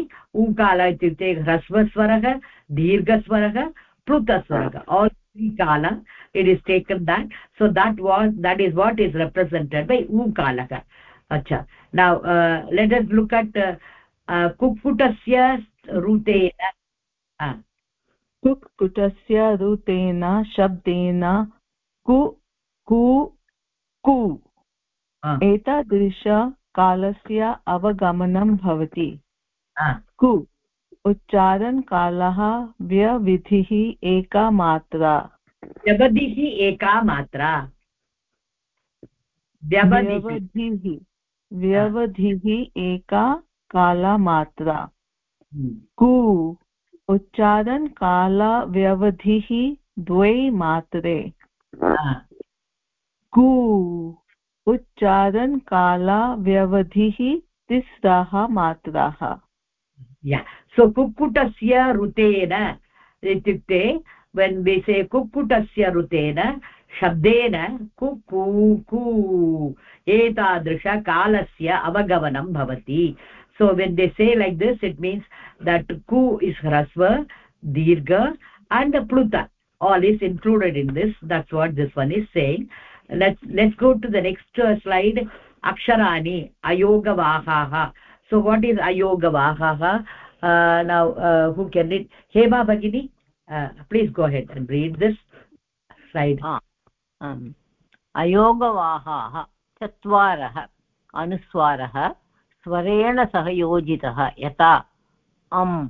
[SPEAKER 1] ukala ityukte hrasvaswarah dirghaswarah plutaswarah all three kala it is taken that so that was that is what is represented by ukalah acha now uh, let us look at uh, कुक्कुटस्य रूतेन
[SPEAKER 3] कुक्कुटस्य रूतेन शब्देन कु कु कु एतादृशकालस्य अवगमनं भवति कु उच्चारणकालः व्यविधिः एका मात्रा
[SPEAKER 1] व्यवधिः एका मात्रा
[SPEAKER 3] व्यवधिः व्यवधिः एका कालमात्रा कु उच्चारणकालव्यवधिः द्वे मात्रे कु उच्चारणकालव्यवधिः तिस्रः मात्राः
[SPEAKER 1] या सो कुक्कुटस्य ऋतेन इत्युक्ते वेन् विसे कुक्कुटस्य ऋतेन शब्देन कुक्कू कू एतादृशकालस्य अवगमनं भवति। So when they say like this it means that ku is hrasva dirgha and pluta all is included in this that's what this one is saying let's let's go to the next uh, slide aksharani ayogavahaha so what is ayogavahaha uh, now uh, who can read hema bagini uh, please go ahead and read this slide
[SPEAKER 2] ah, um, अयोगवाहाः चत्वारः अनुस्वारः स्वरेण सह योजितः यथा अम्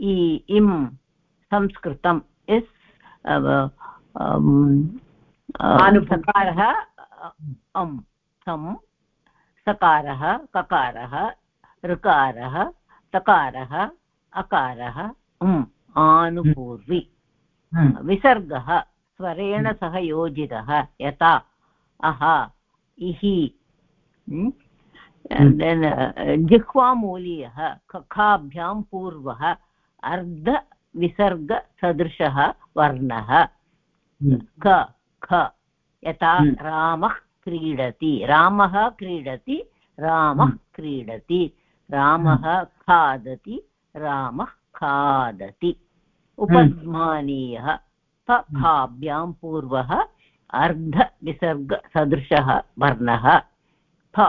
[SPEAKER 2] इ इम् संस्कृतम् is सकारः अम् सम् सकारः ककारः ऋकारः तकारः अकारः उम् आनुपूर्वि हम्म। विसर्गः स्वरेण हम्म। सह योजितः यथा अह इहि हम्म। जिह्वामूलीयः कखाभ्यां पूर्वः अर्धविसर्गसदृशः वर्णः। क ख यथा रामः क्रीडति। रामः क्रीडति रामः क्रीडति। रामः खादति रामः खादति। उपध्मानीयः पभाभ्यां पूर्वः अर्धविसर्गसदृशः वर्णः। फ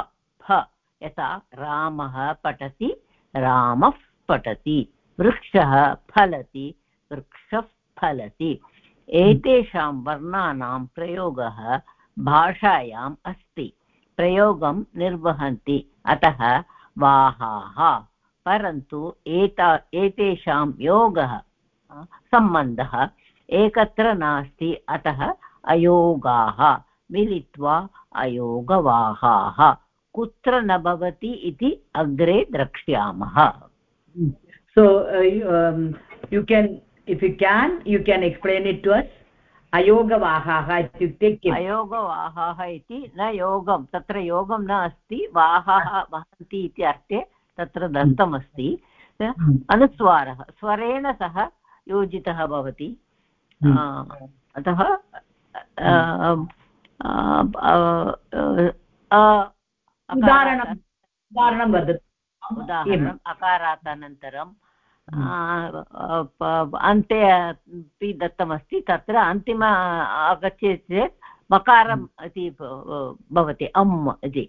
[SPEAKER 2] फ यथा रामः पठति रामः पठति। वृक्षः फलति वृक्षः फलति। एतेषां वर्णानां प्रयोगः भाषायाम् अस्ति। प्रयोगं निर्वहन्ति। अतः वाहाः। परन्तु एता, एतेषां योगः सम्बन्धः एकत्र नास्ति। अतः अयोगाः, मिलित्वा अयोगवाहाः। कुत्र न भवति इति अग्रे द्रक्ष्यामः।
[SPEAKER 1] So uh, um, you can if you can you can explain it to us. अयोगवाहाः इत्युक्ते किम्
[SPEAKER 2] अयोगवाहाः इति न योगं तत्र योगं न अस्ति वाहाः वहन्ति इति अर्थे तत्र दत्तमस्ति हम्म। अनुस्वारः स्वरेण सह योजितः भवति हम्म। अतः
[SPEAKER 1] उदाहरणं वदतु
[SPEAKER 2] उदाहरणम् अकारात् अनन्तरं अन्ते अपि दत्तमस्ति तत्र अन्तिम आगच्छति चेत् मकारम् इति भवति अम् इति।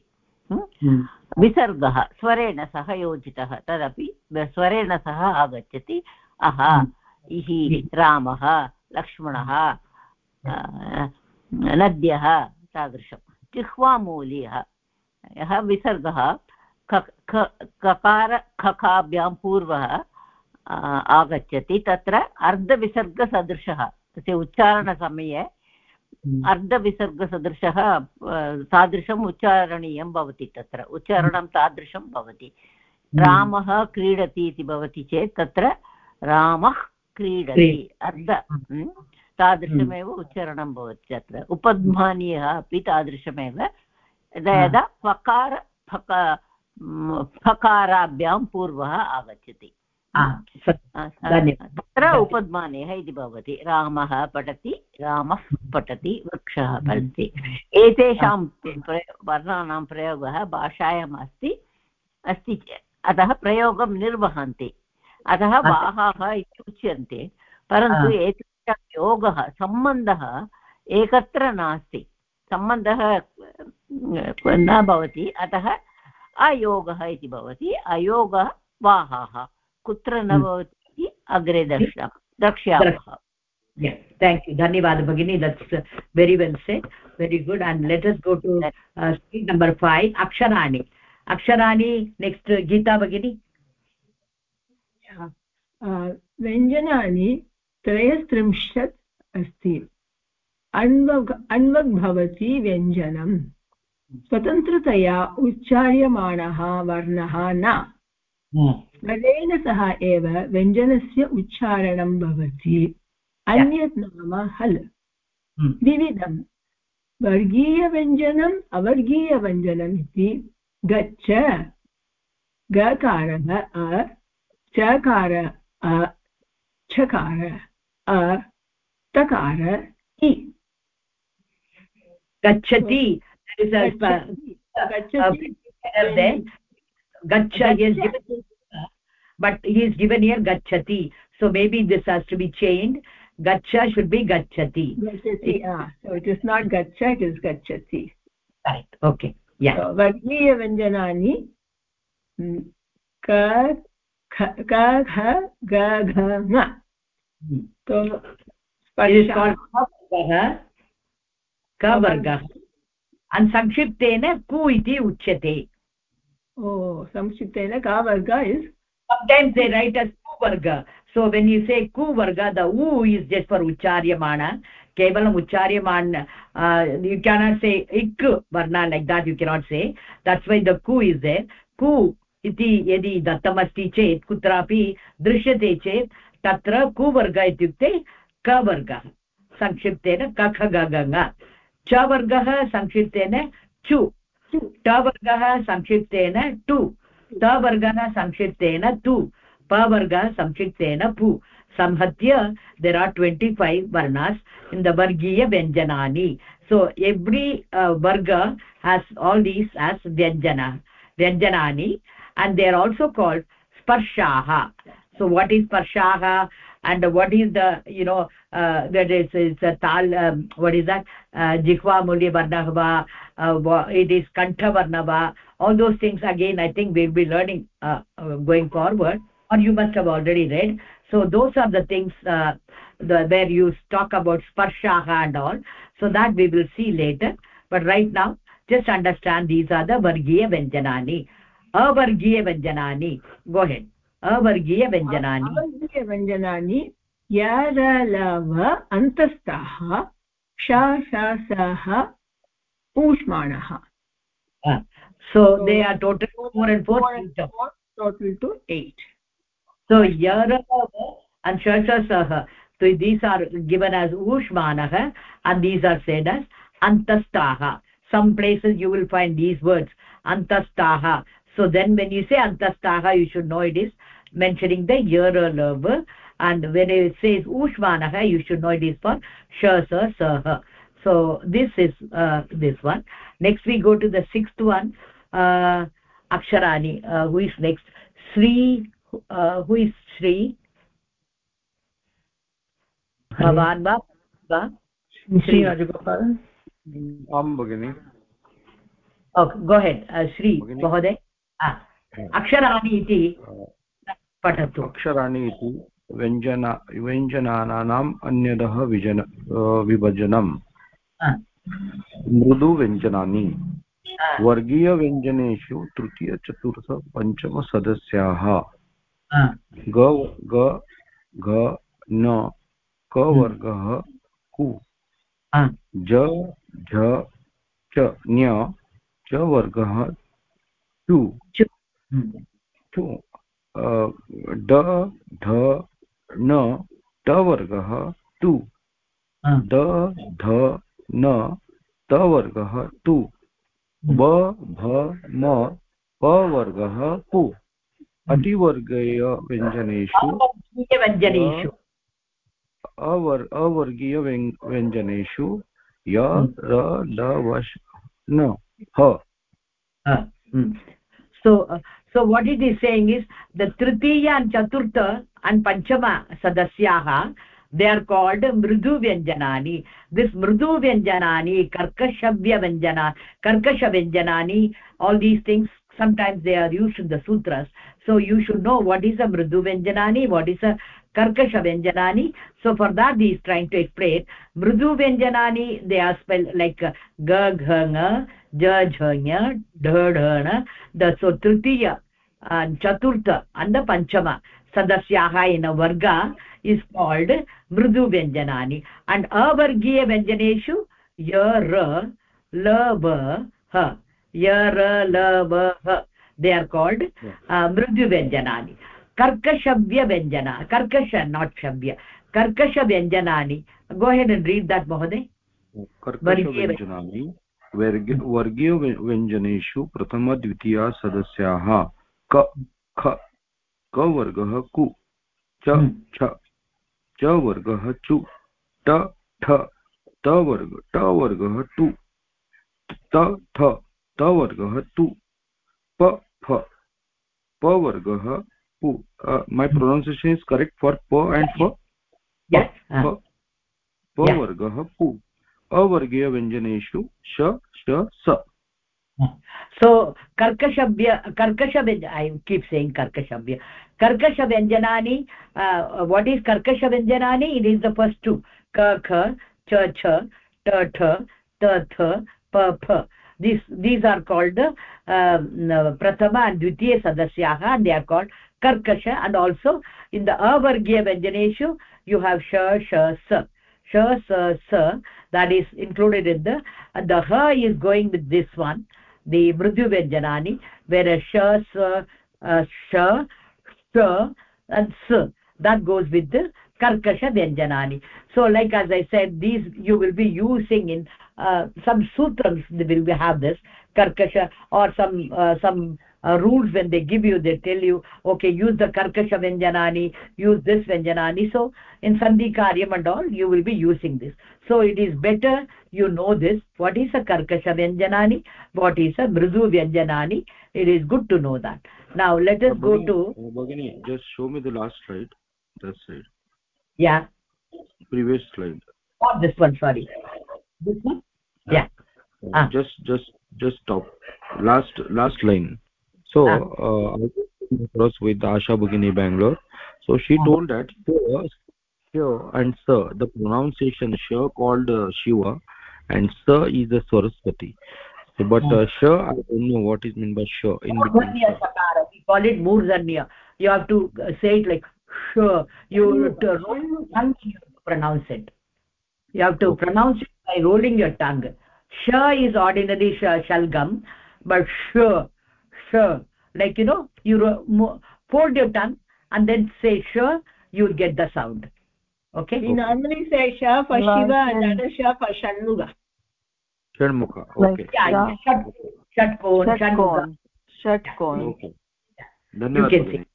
[SPEAKER 2] विसर्गः स्वरेण सह योजितः तदपि स्वरेण सह आगच्छति। अह इहि रामः लक्ष्मणः नद्यः तादृशं। जिह्वामूलीयः यः विसर्गः ककार खकाभ्यां पूर्वः आगच्छति। तत्र अर्धविसर्गसदृशः तस्य उच्चारणसमये हम्म। अर्धविसर्गसदृशः तादृशम् उच्चारणीयं भवति तत्र। उच्चारणं तादृशं भवति। हम्म। रामः क्रीडति इति भवति चेत् तत्र रामः क्रीडति। अर्ध हम्म। तादृशमेव उच्चारणं भवति तत्र। उपध्मानीयः अपि तादृशमेव। यदा यदा फकार फक फकाराभ्यां पूर्वः आगच्छति। तत्र उपद्मानेः इति भवति। रामः पठति रामः पठति वृक्षः पठति। एतेषां वर्णानां प्रयोगः भाषायाम् अस्ति। अस्ति अतः प्रयोगं निर्वहन्ति। अतः वाहाः इति उच्यन्ते। परन्तु एतेषां योगः सम्बन्धः एकत्र नास्ति। सम्बन्धः न भवति। अतः अयोगः इति भवति। अयोगः वाहाः। कुत्र न भवति इति अग्रे दर्शा द्रक्ष्यामः
[SPEAKER 1] थेङ्क् यू धन्यवादः भगिनी that's very well said very good and let's go to screen number five अक्षराणि अक्षराणि नेक्स्ट् गीता भगिनी. Uh,
[SPEAKER 5] व्यञ्जनानि त्रयस्त्रिंशत् अस्ति। अण्वग् अण्वग् भवति व्यञ्जनम् स्वतन्त्रतया उच्चार्यमाणः वर्णः न। पदेन सह एव व्यञ्जनस्य उच्चारणं भवति। अन्यत् नाम हल्। Hmm. विविधं वर्गीयव्यञ्जनम् अवर्गीयव्यञ्जनम् इति गच्छ। गकारः अ चकार अ छकार अ तकार इ।
[SPEAKER 1] गच्छति। Gachha but he is given here gachati so maybe this has to be changed gacha should be gachati
[SPEAKER 5] gachati ah so it is not gacha it is gachati
[SPEAKER 1] right okay yeah
[SPEAKER 5] so vargiya vyanjanani ka ङ तो
[SPEAKER 1] It is called kavargah kavargah and संक्षिप्तेन कु इति उच्यते
[SPEAKER 5] ओ संक्षिप्तेन का वर्ग is
[SPEAKER 1] sometimes they write as ku varga so when you say ku varga the u is just for ucharyamana kevalam ucharyamana uh, you cannot say ik varna like that you cannot say that's why the ku is there ku इति यदि दत्तमस्ति चेत् कुत्रापि दृश्यते चेत् तत्र कुवर्ग इत्युक्ते कवर्गः संक्षिप्तेन कख गङ च वर्गः संक्षिप्तेन चु टवर्गः संक्षिप्तेन टु तवर्गः संक्षिप्तेन तु पवर्गः संक्षिप्तेन पु संहत्य there are twenty five वर्णास् in the वर्गीयव्यञ्जनानि so every uh, varga has all these as vyanjana vyanjanani and they are also called sparshaha so what is sparshaha And what is the you know uh, that is it's a tal um, what is that? Uh, jihva mulya varna va uh, it is kantha varna va all those things again i think we'll be learning uh, uh, going forward. Or you must have already read. So those are the things uh, the, where you talk about sparshaha and all. So that we will see later. But right now just understand these are the vargiya vyanjanani. Avargiya vyanjanani. Go ahead vyanjanani
[SPEAKER 5] अवर्गीयव्यञ्जनानि यारलव अन्तस्थाः क्षासाः ऊष्माणः
[SPEAKER 1] uh, so they are total four and four
[SPEAKER 5] total to eight
[SPEAKER 1] so yarava and shashasah so these are given as ushmanah and these are said as antasthaha some places you will find these words antasthaha so then when you say antasthaha you should know it is mentioning the yarava and when it says ushmanah you should know it is for shasasah so this is uh, this one next we go to the sixth one uh, aksharani uh, who is next sri uh, who is sri भवान् वा वा
[SPEAKER 8] श्रीराजगोपाल
[SPEAKER 9] आं भगिनि
[SPEAKER 1] okay go head Shri महोदय अक्षराणि इति पठतु.
[SPEAKER 9] अक्षराणि इति व्यञ्जन व्यञ्जनानाम् अन्यदः विजन विभजनम्. मृदुव्यञ्जनानि. वर्गीयव्यञ्जनेषु तृतीयचतुर्थ पञ्चमसदस्याः ग ग घ न कवर्गः कु. ज झ च ञ च वर्गः टु। टु। ड ध न ट वर्गः टु। द ध न त वर्गः टु। ब भ म प वर्गः पु। अतिवर्गीयव्यञ्जनेषु
[SPEAKER 1] व्यञ्जनेषु
[SPEAKER 9] अवर् अवर्गीयव्यञ्जनेषु य र ल वश् न ह।
[SPEAKER 1] So uh, so what it is saying is the tritiya and chaturtha and panchama sadasyaha they are called mridu vyanjanani. This mridu vyanjanani karkashavya vyanjana karkasha vyanjanani all these things sometimes they are used in the sutras. So you should know what is a mridu vyanjanani what is a karkasha vyanjanani. So for that he is trying to explain. Mridu vyanjanani they are spelled like ga gha झ्य दसो तृतीय चतुर्थ अन्द पंचम सदस्य इन वर्ग is called मृदु व्यंजना and अवर्गीय व्यञ्जनेषु य र ल व ह दे आर् काल्ड् मृदु व्यञ्जनानि. कर्कशव्यव्यञ्जना कर्कश नाट् शव्य कर्कशव्यञ्जनानि गोहेन् रीड् दट् महोदय. And
[SPEAKER 9] कर्कशव्यञ्जनानि वर्गीयव्यञ्जनेषु प्रथमद्वितीया सदस्याः क ख क वर्गः कु च छ च वर्गः चु ट ठ त वर्ग ट वर्गः टु त थ त वर्गः टु प फ प वर्गः पु my pronunciation is correct for प एण्ड् फ प वर्गः पु। अवर्गीयव्यञ्जनेषु श श, स.
[SPEAKER 1] सो कर्कशव्य कर्कशव्यञ्ज ऐ कीप् सेयिङ्ग् कर्कशव्य. कर्कशव्यञ्जनानि uh, what is कर्कशव्यञ्जनानि? It is the first two क, ख, च, छ, ट, ठ, त, थ, प, फ. These these are called prathama and द्वितीयसदस्याः they are called karkasha and also in the अवर्गीयव्यञ्जनेषु you have श श स sha sa sa that is included in the and the ha is going with this one the mridyu vyanjanani whereas sha sa uh, sha and sa that goes with the karkasha vyanjanani. So like as i said these you will be using in uh, some sutras they will have this karkasha or some uh, some uh, rules when they give you they tell you okay use the karkasha vyanjanani use this vyanjanani. So in sandhi karyam and all you will be using this. So it is better you know this what is a karkasha vyanjanani what is a mridu vyanjanani. It is good to know that. Now let us go to
[SPEAKER 9] Bhagini, just show me the last slide. That slide.
[SPEAKER 1] Yeah.
[SPEAKER 9] Previous slide.
[SPEAKER 1] Or this one sorry. This one? Yeah.
[SPEAKER 9] Uh,
[SPEAKER 1] Ah.
[SPEAKER 9] just just just stop. Last last line so
[SPEAKER 1] Ah.
[SPEAKER 9] uh, i came across with asha bhagini bangalore. So she
[SPEAKER 1] Ah.
[SPEAKER 9] told that sure and sir the pronunciation sure called uh, shiva and sir is the saraswati. So, but uh, sir i don't know what is meant by sure in between
[SPEAKER 1] Murdhanya
[SPEAKER 9] sir.
[SPEAKER 1] sakara? We call it murdhanya you have to uh, say it like sure. You roll your tongue you to pronounce it. You have to
[SPEAKER 9] Okay.
[SPEAKER 1] pronounce it by rolling your tongue. Sure is ordinary sh shalgam but sure Sure, like you know you fold your tongue and then say sure, you'll get the sound. Okay?
[SPEAKER 5] We normally say sure for shiva and another sure for shanmuga.
[SPEAKER 9] Shanmukha okay.
[SPEAKER 1] Yeah shut, shatkon
[SPEAKER 3] shatkon shatkon
[SPEAKER 9] okay.
[SPEAKER 1] You can
[SPEAKER 9] see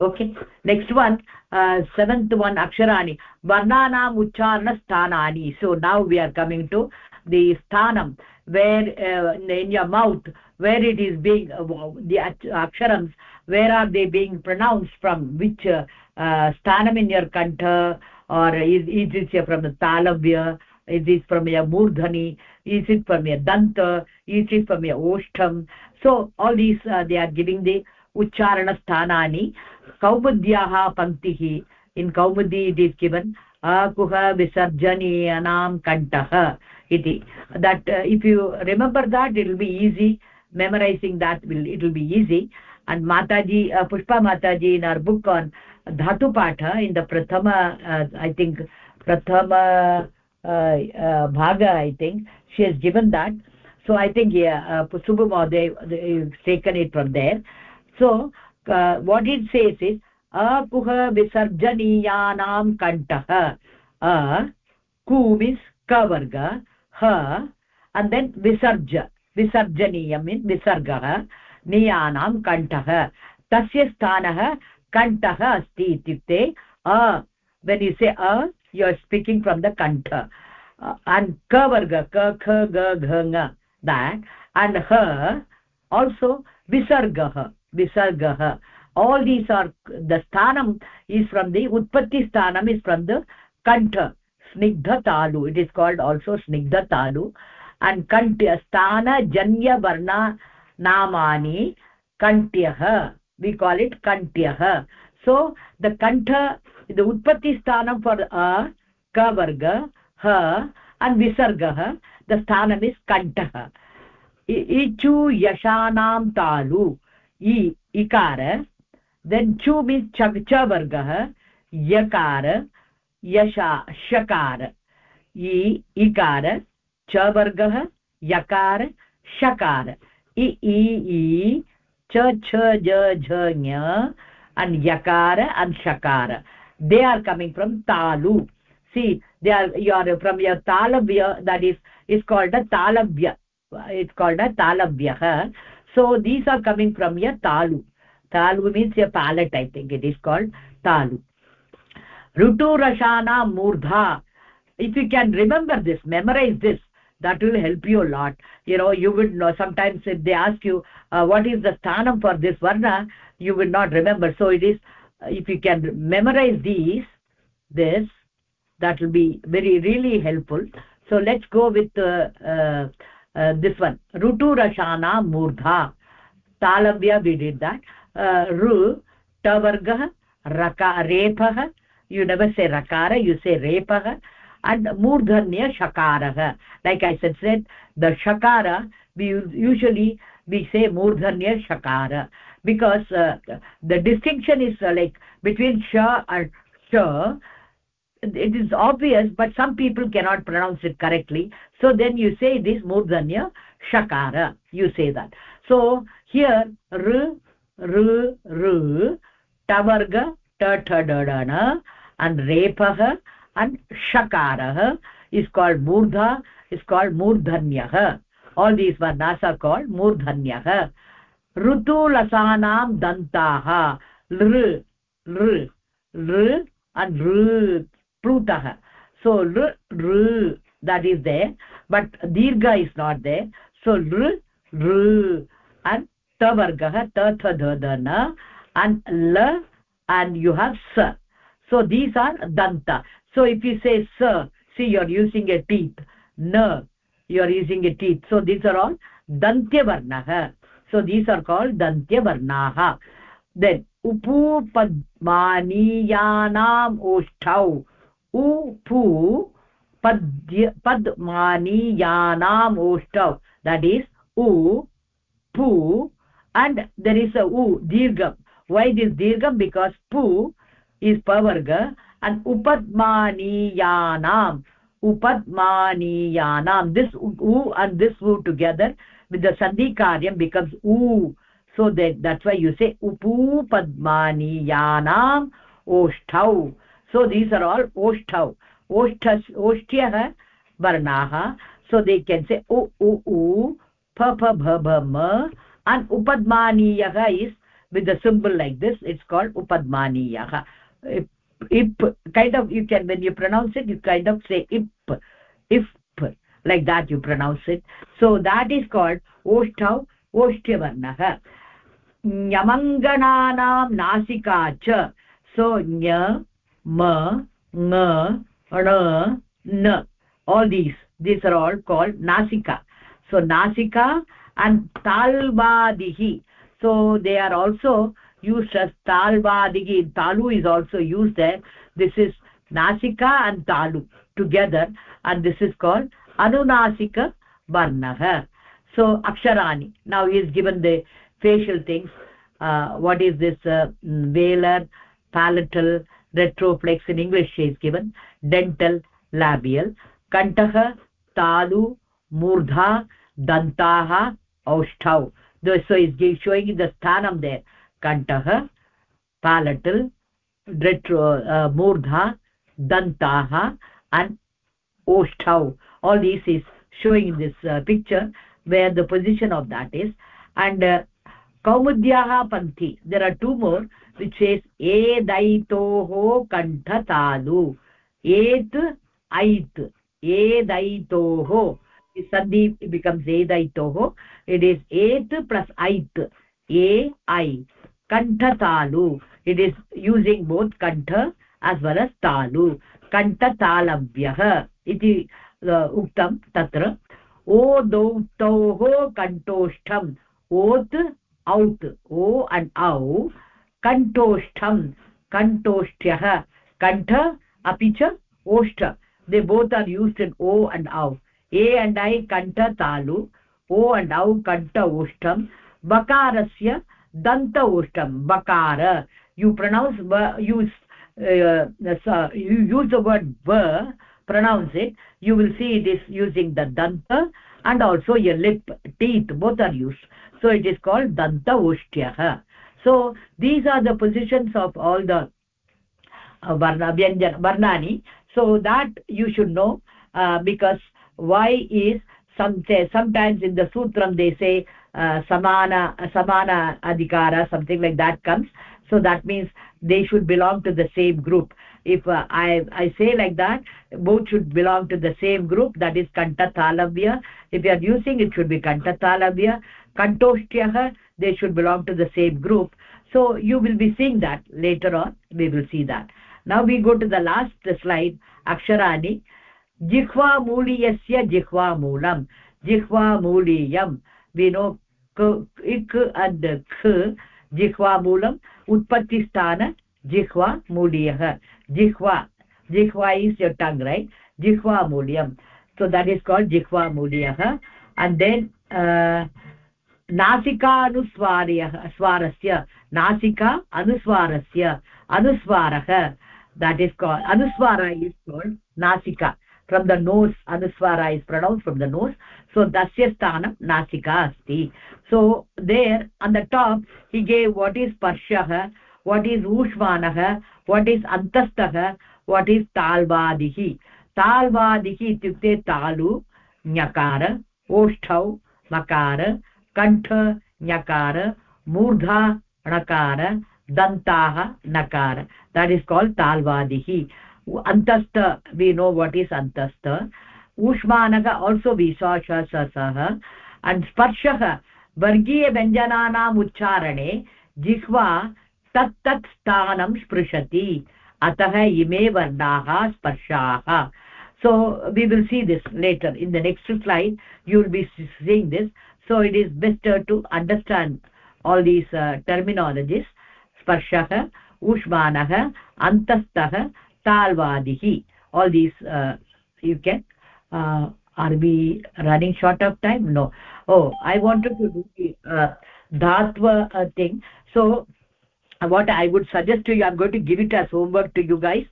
[SPEAKER 1] okay. Next one, uh, seventh one aksharani varnanam uchcharana so now we are coming to the sthanam where uh, in your mouth where it is being uh, the aksharams where are they being pronounced from which uh, uh, sthanam in your kantha or is, is it from the talavya is it from your murdhani is it from your danta is it from your oshtam so all these uh, they are giving the उच्चारणस्थानानि कौमुद्याः पङ्क्तिः in Kaumudi it is given अकुह विसर्जनीयनां कण्ठः इति that if you remember that it will be easy memorizing that will it will be easy. And mataji uh, pushpa mataji in our book on dhatu patha in the prathama uh, i think prathama uh, uh, bhaga i think she has given that. So i think yeah uh, subhu Mahoday, uh, taken it from there. So uh, what it says is akuha visarjaniyanam kantah a ku means ka varga ha and then visarja means visargah niyanam kantah tasya sthanah kantah asti ityukte a when you say a you are speaking from the kantha uh, and ka varga ka kha ga gha nga that and ha also visargah visargah all these are the sthanam is from the utpatti sthanam is from the kantha snigdha talu it is called also snigdha talu अण्ठ्य स्थानजन्यवर्णनामानि कण्ठ्यः. We call it कण्ठ्यः. So the कण्ठ इद उत्पत्तिस्थानं for अ क वर्ग, ह and विसर्गः द स्थानम् इस् कण्ठः. इचु यशानां तालु इकार देन् चु मीन्स् च च वर्गः, यकार, यशा षकार इकार च वर्गः यकार, शकार। इ इ ई च, छ, ज, झ, ञ अन् यकार अन् शकार। दे आर् कमिङ्ग् फ्रम् तालु see they are you are from your तालव्य that is is called a तालव्य it's called a तालव्यः so these are coming from the तालु तालु means the palate I think it is called तालु ऋटुरसाना मूर्धा if you can remember this memorise this that will help you a lot. You know you would know sometimes if they ask you uh, what is the sthanam for this varna you will not remember. So it is if you can memorize these this that will be very really helpful. So let's go with uh, uh, uh, this one. Ruturashana murdha talavya we did that. Uh, ru tavargah raka repah. You never say rakara you say repah and murdhanya shakarah like i said said the shakara we usually we say murdhanya shakara. Because uh, the distinction is uh, like between sha and sha it is obvious but some people cannot pronounce it correctly. So then you say this murdhanya shakara. You say that. So here r r r tavarga ta tha da da na and repah and shakarah is called murdha is called murdhanyah all these varnas are called murdhanyah ऋतुलसानां दन्ताः लृ लृ लृ and r prutah so r r that is there but dirgha is not there so r r and ta vargah ta tha dha dha na and l and you have s so these are danta so if you say s see you are using a teeth na you are using a teeth so these are all dantya varnah so these are called dantya varnaah then upu padmaniyānām oštau upu padya padmaniyānām oštau that is u pu and there is a u dirgham why this dirgham because pu is pavarga and upadmaniyanam upadmaniyanam this u and this u together with the sandhi karyam becomes u so that that's why you say upu padmaniyanam oshtau so these are all oshtau oshtas oshtyah varnaah so they can say u u u pa pa bha bha ma and upadmaniyah is with the symbol like this it's called upadmaniyah ip kind of you can when you pronounce it you kind of say ip if like that you pronounce it. So that is called oshthav oshtyavarnah. Nyamangananam nasika cha so nya ma na ana na all these these are all called nasika. So nasika and talvadihi so they are also used as talvadihi talu is also used there. This is nasika and talu together and this is called anunasika varnah so aksharani now he is given the facial things. Uh, what is this uh, velar palatal retroflex in english is given. Dental labial. Kantah talu murdha dantaah aushtau so is showing the sthanam there कण्ठः पालटल् retro मूर्धा दन्ताः and ओष्ठौ all these is showing this picture where the position of that is and कौमुद्याः पङ्क्ति there are two more which is ए दैतोः कण्ठतालु एत् ऐत् ए दैतोः सन्धि बिकम्स् ए दैतोः इट् इस् एत् प्लस् ऐत् ए ऐ kanthatalu it is using both kantha as well as talu kanthatalavyaha iti उक्तं तत्र. ओ दौतोः कण्ठोष्ठम् ओत्, औत्. ओ अण्ड् औ, कण्ठोष्ठं. कण्ठोष्ठ्यः. कण्ठ अपि च ओष्ठ. They both are used in O and औ. ए अण्ड् ऐ कण्ठ तालु ओ अण्ड् औ कण्ठ ओष्ठं danta ushtam bakara you pronounce uh, you use the word va pronounce it. You will see this using the danta and also your lip teeth both are used. So it is called danta ushtyah so these are the positions of all the uh, varna varnani. So that you should know uh, because why is sometimes in the sutram they say uh, samana uh, samana adhikara something like that comes. So that means they should belong to the same group. If uh, i i say like that both should belong to the same group that is kanta kantatalavya if you are using it should be kanta kantatalavya kantoshtyaha they should belong to the same group. So you will be seeing that later on. We will see that. Now we go to the last slide aksharani jihva muliyasya jihva mulam jihva muliyam विनो इक् अद्, ख जिह्वामूलम् उत्पत्तिस्थान जिह्वामूलीयः jihva jihva is the tongue right जिह्वामूल्यं so that is called जिह्वामूलीयः and then uh, नासिकानुस्वार्यः, स्वारस्य। नासिका अनुस्वारस्य। अनुस्वारः। That is call anuswara is called nasika. From the nose anuswara is pronounced from the nose so dasya sthanam nasika asti so there on the top he gave what is parshah what is ushmanah what is antastah what is talvadihi talvadihi ityukte talu ञकार ओष्ठौ मकार कण्ठ ञकार मूर्धा णकार दन्ताः नकार that is called talvadihi antastha we know what is antastha ऊष्मानः also विश्वासः and स्पर्शः वर्गीयव्यञ्जनानाम् उच्चारणे जिह्वा तत् तत् स्थानं स्पृशति अतः इमे वर्णाः स्पर्शाः so we will see this letter in the next slide you will be seeing this so it is best to understand all these terminologies स्पर्शः ऊष्मानः अन्तस्थः ताल्वादिः. All these uh, you uh, are we running short of time? No. Oh i wanted to do the uh, dhatva uh, thing. So what i would suggest to you i'm going to give it as homework to you guys.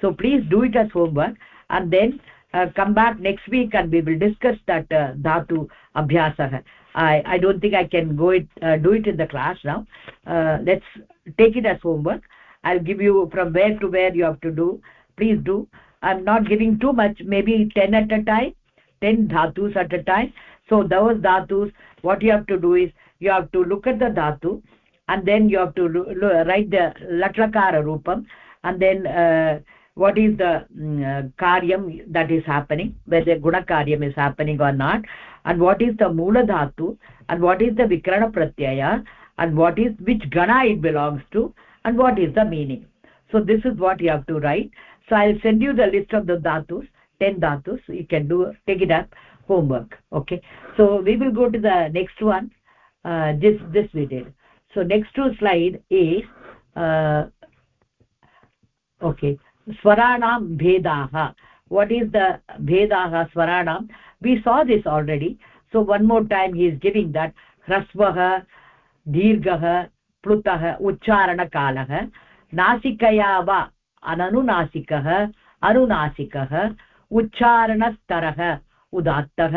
[SPEAKER 1] So please do it as homework. And then uh, come back next week and we will discuss that uh, dhatu abhyasah i i don't think i can go it uh, do it in the class now. Uh, let's take it as homework. I'll give you from where to where you have to do. Please do i'm not giving too much maybe 10 at a time 10 dhatus at a time. So those dhatus what you have to do is you have to look at the dhatu and then you have to write the latlakara rupam and then uh, what is the um, karyam that is happening whether guna karyam is happening or not and what is the mula dhatu and what is the vikrana pratyaya and what is which gana it belongs to and what is the meaning. So this is what you have to write so i'll send you the list of the dhatus 10 dhatus. You can do take it up homework okay? So we will go to the next one. Uh, this this we did. So next two slide is uh, okay. Swaranam bhedaha. What is the bhedaha swaranam? We saw this already. So one more time he is giving that hrasvah dirghaha, plutah uchcharana kalaha nasikaya va अननुनासिकः, अनुनासिकः, उच्चारणस्तरः, उदात्तः,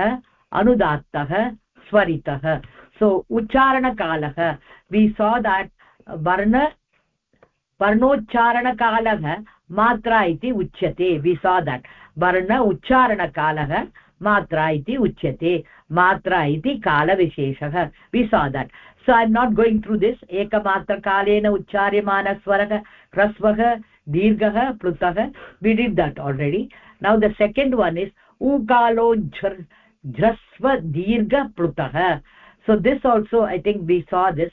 [SPEAKER 1] अनुदात्तः, स्वरितः। So उच्चारणकालः we so that वर्ण वर्णोच्चारणकालः मात्रा इति उच्यते वि सो दट् वर्ण उच्चारणकालः मात्रा इति उच्यते मात्रा इति कालविशेषः we so that so, i'm not going through this ekamatrakalena uchcharyamana dirghah plutah we did that already now the second one is ukalo jhrasva dirgha plutah so this also i think we saw this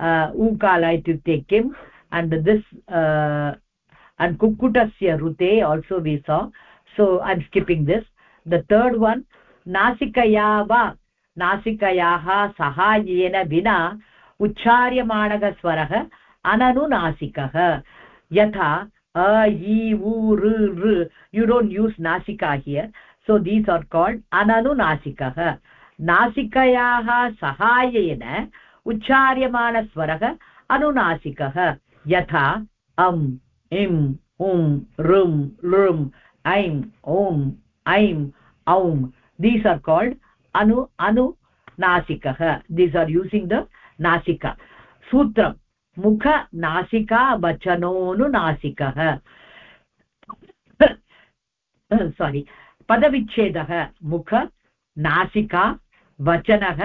[SPEAKER 1] uh, ukala ityukte kim and this uh, and kukutasya rute also we saw so i'm skipping this the third one nasikaya va नासिकयाः सहायेन विना उच्चार्यमाणः स्वरः अननुनासिकः यथा अ इ उ ऋ you don't use nasika here so these are called अननुनासिकः नासिकयाः सहायेन उच्चार्यमाणस्वरः अनुनासिकः यथा अम् इम् उम् ऋम् लृम् ऐम् ओम् ऐम् औम् दीस् आर् काल्ड् अनु अनु नासिकः these are using the nasika सूत्रं मुख नासिका वचनोनुनासिकः सारि पदविच्छेदः मुख नासिका वचनः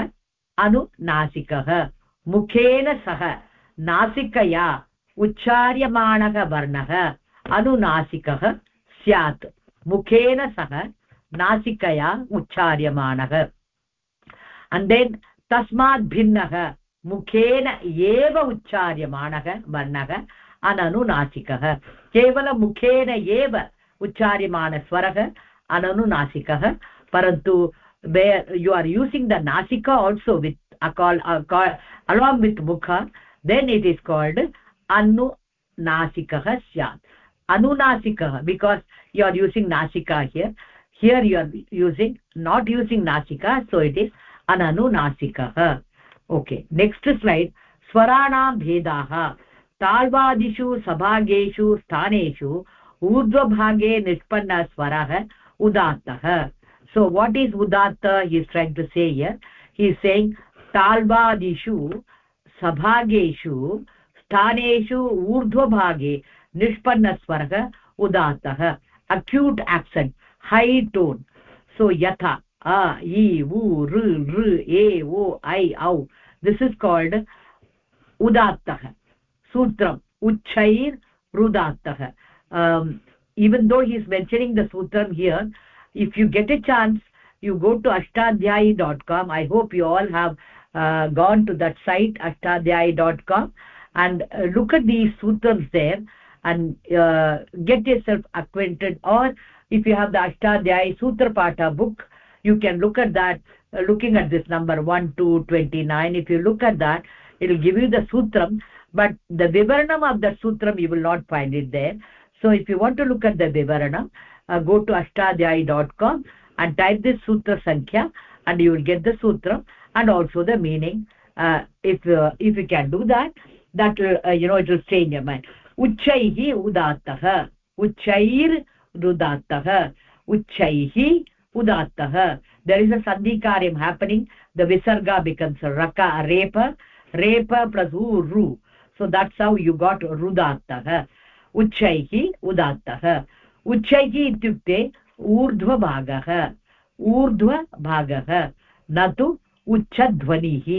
[SPEAKER 1] अनुनासिकः मुखेन सह नासिकया उच्चार्यमाणः वर्णः अनुनासिकः स्यात्। मुखेन सह नासिकया उच्चार्यमाणः। Then तस्मात् भिन्नः मुखेन एव उच्चार्यमाणः वर्णः अननुनासिकः केवलमुखेन एव उच्चार्यमाणस्वरः अननुनासिकः परन्तु where you are using the nasika also with a call, a call along with mukha then it is called anu nasikah syat anunasikah because you are using nasika here here you are using not using nasika okay next slide स्वराणां भेदाः ताल्वादिषु सभागेषु स्थानेषु ऊर्ध्वभागे निष्पन्नस्वरः उदात्तः so what is udatta he's trying to say he सेङ्ग् ताल्वादिषु सभागेषु स्थानेषु ऊर्ध्वभागे निष्पन्नस्वरः उदात्तः अक्यूट् आक्सेण्ट् है सो यथा a i u r r a o i au this is called udattah sutram uchchair rudattah um, even though he is mentioning the sutram here if you get a chance you go to ashtadhyayi.com i hope you all have uh, gone to that site ashtadhyayi.com and uh, look at these sutrams there and uh, get yourself acquainted or if you have the ashtadhyayi sutra pata book you can look at that uh, looking at this number 1 to 29 if you look at that it will give you the sutram but the vivaranam of that sutram you will not find it there. So if you want to look at the vivaranam uh, go to ashtadhyayi.com and type this sutra sankhya and you will get the sutra and also the meaning. Uh, if uh, if you can do that that will uh, you know it will stay in your mind. Udattah. Uchchair rudattah. Uchchaihi udattah there is a sandhi karyam happening the visarga becomes raka repa repa plus ru so that's how you got rudattah uchchaihi udattah उच्चैः इत्युक्ते ऊर्ध्वभागः ऊर्ध्वभागः न तु उच्चध्वनिः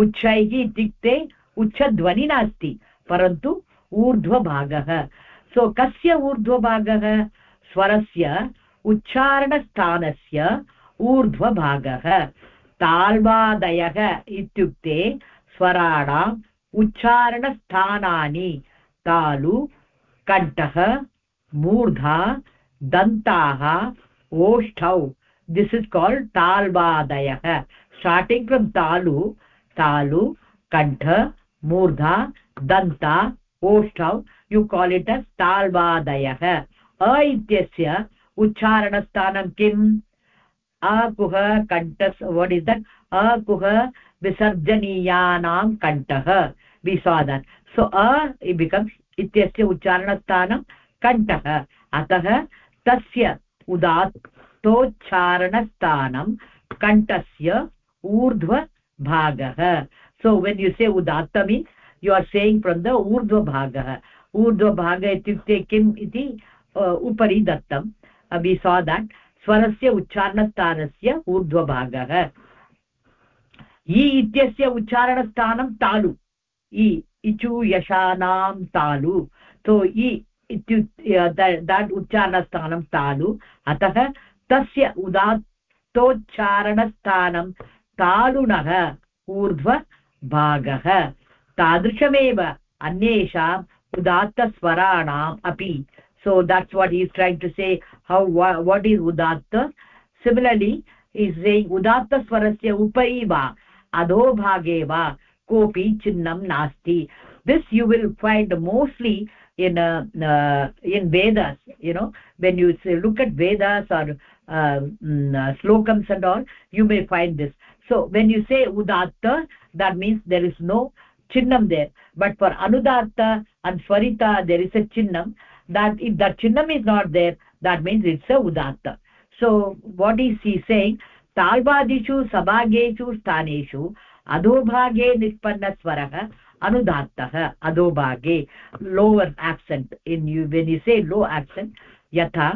[SPEAKER 1] उच्चैः इत्युक्ते उच्चध्वनि नास्ति परन्तु ऊर्ध्वभागः सो कस्य ऊर्ध्वभागः स्वरस्य उच्चारणस्थानस्य ऊर्ध्वभागः। ताल्वादयः इत्युक्ते स्वराणाम् उच्चारणस्थानानि। तालु, कण्ठः, मूर्धा, दन्ताः, ओष्ठौ। दिस् इस् काल्ड् ताल्वादयः स्टार्टिङ्ग् फ्रम् तालु तालु, कण्ठ, मूर्धा, दन्ता, ओष्ठौ। यु काल् इट् अस् ताल्वादयः अ इत्यस्य उच्चारणस्थानं किम्? अकुह कण्ठस् वट् इस् दट् अकुह विसर्जनीयानां कण्ठः वि सा अ बिकम्स् इत्यस्य उच्चारणस्थानं कण्ठः. अतः तस्य उदात्तोच्चारणस्थानं कण्ठस्य ऊर्ध्वभागः. सो when you say udatta means you are saying from the ऊर्ध्वभागः. ऊर्ध्वभाग इत्युक्ते किम् इति उपरि दत्तं वि सा दाट् स्वरस्य उच्चारणस्थानस्य ऊर्ध्वभागः इ इत्यस्य उच्चारणस्थानं तालु इ इचु यशानां तालु सो इ इत्युक्ते दट् उच्चारणस्थानं तालु अतः तस्य उदात्तोच्चारणस्थानं तालुनः ऊर्ध्वभागः तादृशमेव अन्येषाम् उदात्तस्वराणाम् अपि so, that's what he is trying to say. How what is udatta? Similarly is saying udatta swarasya upari va adhobhage va kopi chinnam nasti. This you will find mostly in uh, uh, in vedas you know. When you say, look at vedas or uh, mm, slokams and all you may find this. So when you say udatta that means there is no chinnam there. But for anudatta and swarita there is a chinnam. That if that chinnam is not there that means it's a udatta. So, what is he saying? ताल्वादिषु सभागेषु स्थानेषु अधोभागे निष्पन्नस्वरः अनुदात्तः अधोभागे lower accent in you when you say low accent यथा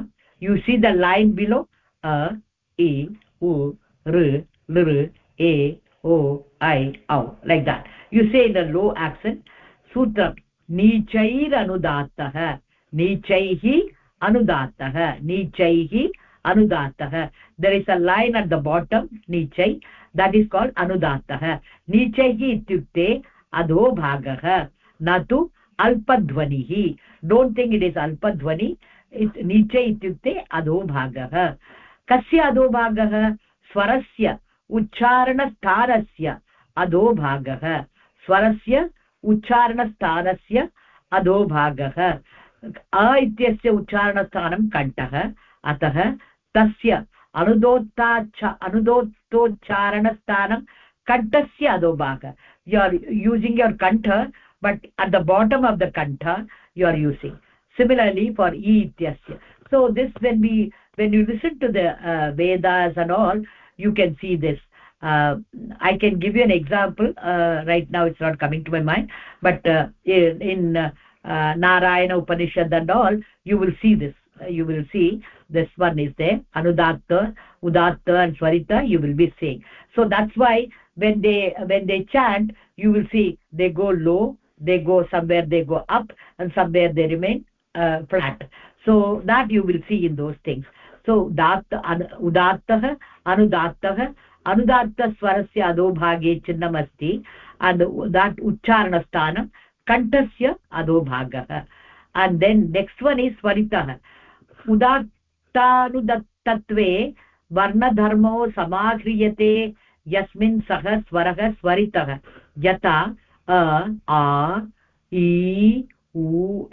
[SPEAKER 1] you see the line below अ इ उ ऋ लृ ए ओ ऐ औ लैक् दट् यु से द लो आक्सेण्ट् सूत्रं नीचैरनुदात्तः नीचैः अनुदात्तः नीचैः अनुदात्तः there is a line at the bottom नीचै दट् इस् काल्ड् अनुदात्तः नीचैः इत्युक्ते अधोभागः न तु अल्पध्वनिः डोण्ट् थिङ्क् इट् इस् अल्पध्वनि नीचे इत्युक्ते अधोभागः कस्य अधोभागः स्वरस्य उच्चारणस्थानस्य अधोभागः स्वरस्य उच्चारणस्थानस्य अधोभागः अ इत्यस्य उच्चारणस्थानं कण्ठः। अतः तस्य अनुदोत्ताच्छ अनुदोत्तोच्चारणस्थानं कण्ठस्य अधोभाग। You are using your kantha but at the bottom of the kantha you are using similarly for इ इत्यस्य। So this when be when you listen to the Vedas and all you can see this I can give you an example right now it's not coming to my mind but in Uh, narayana upanishad and all you will see this. Uh, you will see this one is there anudatta udatta and swarita you will be seeing. So that's why when they when they chant you will see they go low they go somewhere they go up and somewhere they remain uh, flat. So that you will see in those things. So datta udattah anudattah anudatta swarasya adho bhage chinnam asti and that uchcharanasthanam कण्ठस्य अधोभागः and then next one is स्वरितः उदात्तानुदत्तत्वे वर्णधर्मो समाह्रियते, यस्मिन् सः स्वरः स्वरितः। यथा, अ, आ इ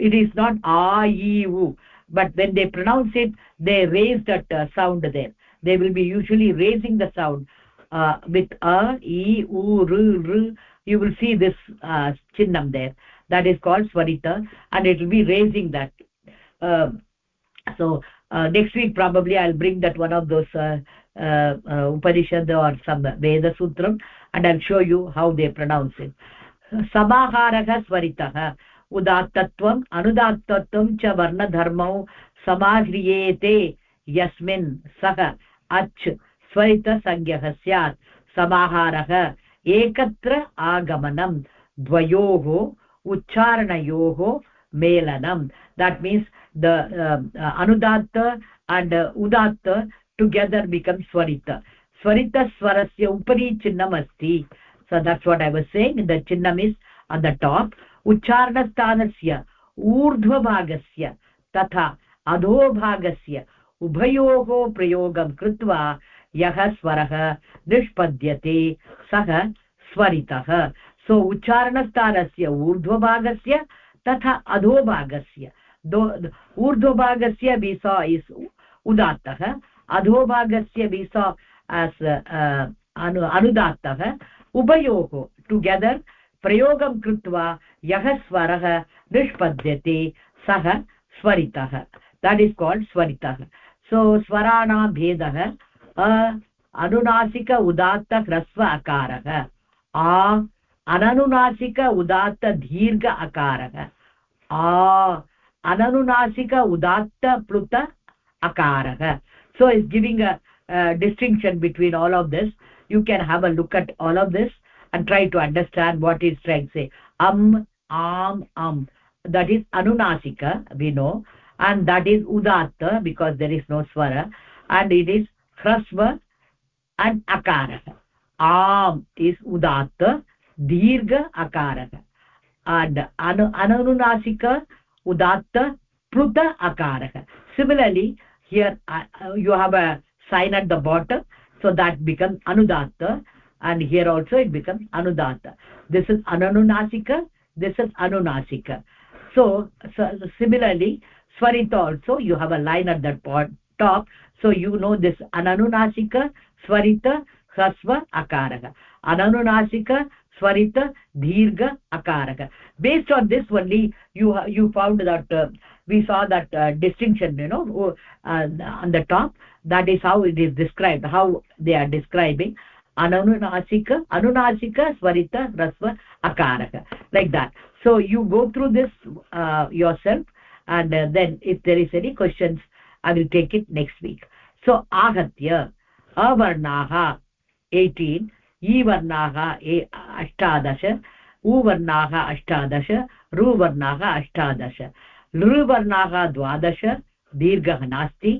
[SPEAKER 1] it is not आ इ उ। But then they pronounce it they raise that sound there they will be usually raising the sound with अ इ ऊ you will see this uh, chinnam there that is called swarita and it will be raising that uh, so uh, next week probably i'll bring that one of those uh, uh, uh, upanishad or some veda sutram and i'll show you how they pronounce it समाहारः स्वरितः उदात्तत्वम् अनुदात्तत्वं च वर्णधर्मौ समाह्रियेते यस्मिन् सः अच् स्वरितसंज्ञः स्यात् समाहारः एकत्र आगमनं, द्वयोः उच्चारणयोः मेलनं. That means the anudatta and udatta together become swarita. स्वरितस्वरस्य उपरि चिह्नम् अस्ति. द चिह्नम् इस् अन् द टाप् उच्चारणस्थानस्य, ऊर्ध्वभागस्य तथा अधोभागस्य उभयोः प्रयोगं कृत्वा यः स्वरः निष्पद्यते सः स्वरितः। सो उच्चारणस्थानस्य ऊर्ध्वभागस्य तथा अधोभागस्य ऊर्ध्वभागस्य बिसा इस् उदात्तः अधोभागस्य as uh, अनु अनुदात्तः। उभयोः टुगेदर् प्रयोगं कृत्वा यः स्वरः निष्पद्यते सः स्वरितः। दट् इस् काल्ड् स्वरितः। सो स्वराणां भेदः अनुनासिक उदात्त ह्रस्व अकारः। आ, अननुनासिक उदात्त दीर्घ अकार। आ, अननुनासिक उदात्त प्लुत अकार। So is giving a distinction between all of this you can have a look at all of this and try to understand what is trying say um um um that is anunasika विनो and that is udatta because there is no swara. And it is akarah am is udatta dirgha akarah and anu ananunasika udatta pruta akarah similarly here uh, you have a sign at the bottom so that becomes anudatta and here also it becomes anudatta this is ananunasika this is anunasika so, so similarly swarita also you have a line at that top so you know this ananunasika swarita hrasva akarah ananunasika swarita dirgha akaraka based on this only you you found that uh, we saw that uh, distinction you know uh, on the top. That is how it is described how they are describing ananunasika anunasika swarita rasva akaraka like that. So you go through this uh, yourself and uh, then if there is any questions i will take it next week. So ahatya avarnaha 18 ईवर्णाः अष्टादश उवर्णाः अष्टादश रुवर्णाः अष्टादश लृवर्णाः द्वादश दीर्घः नास्ति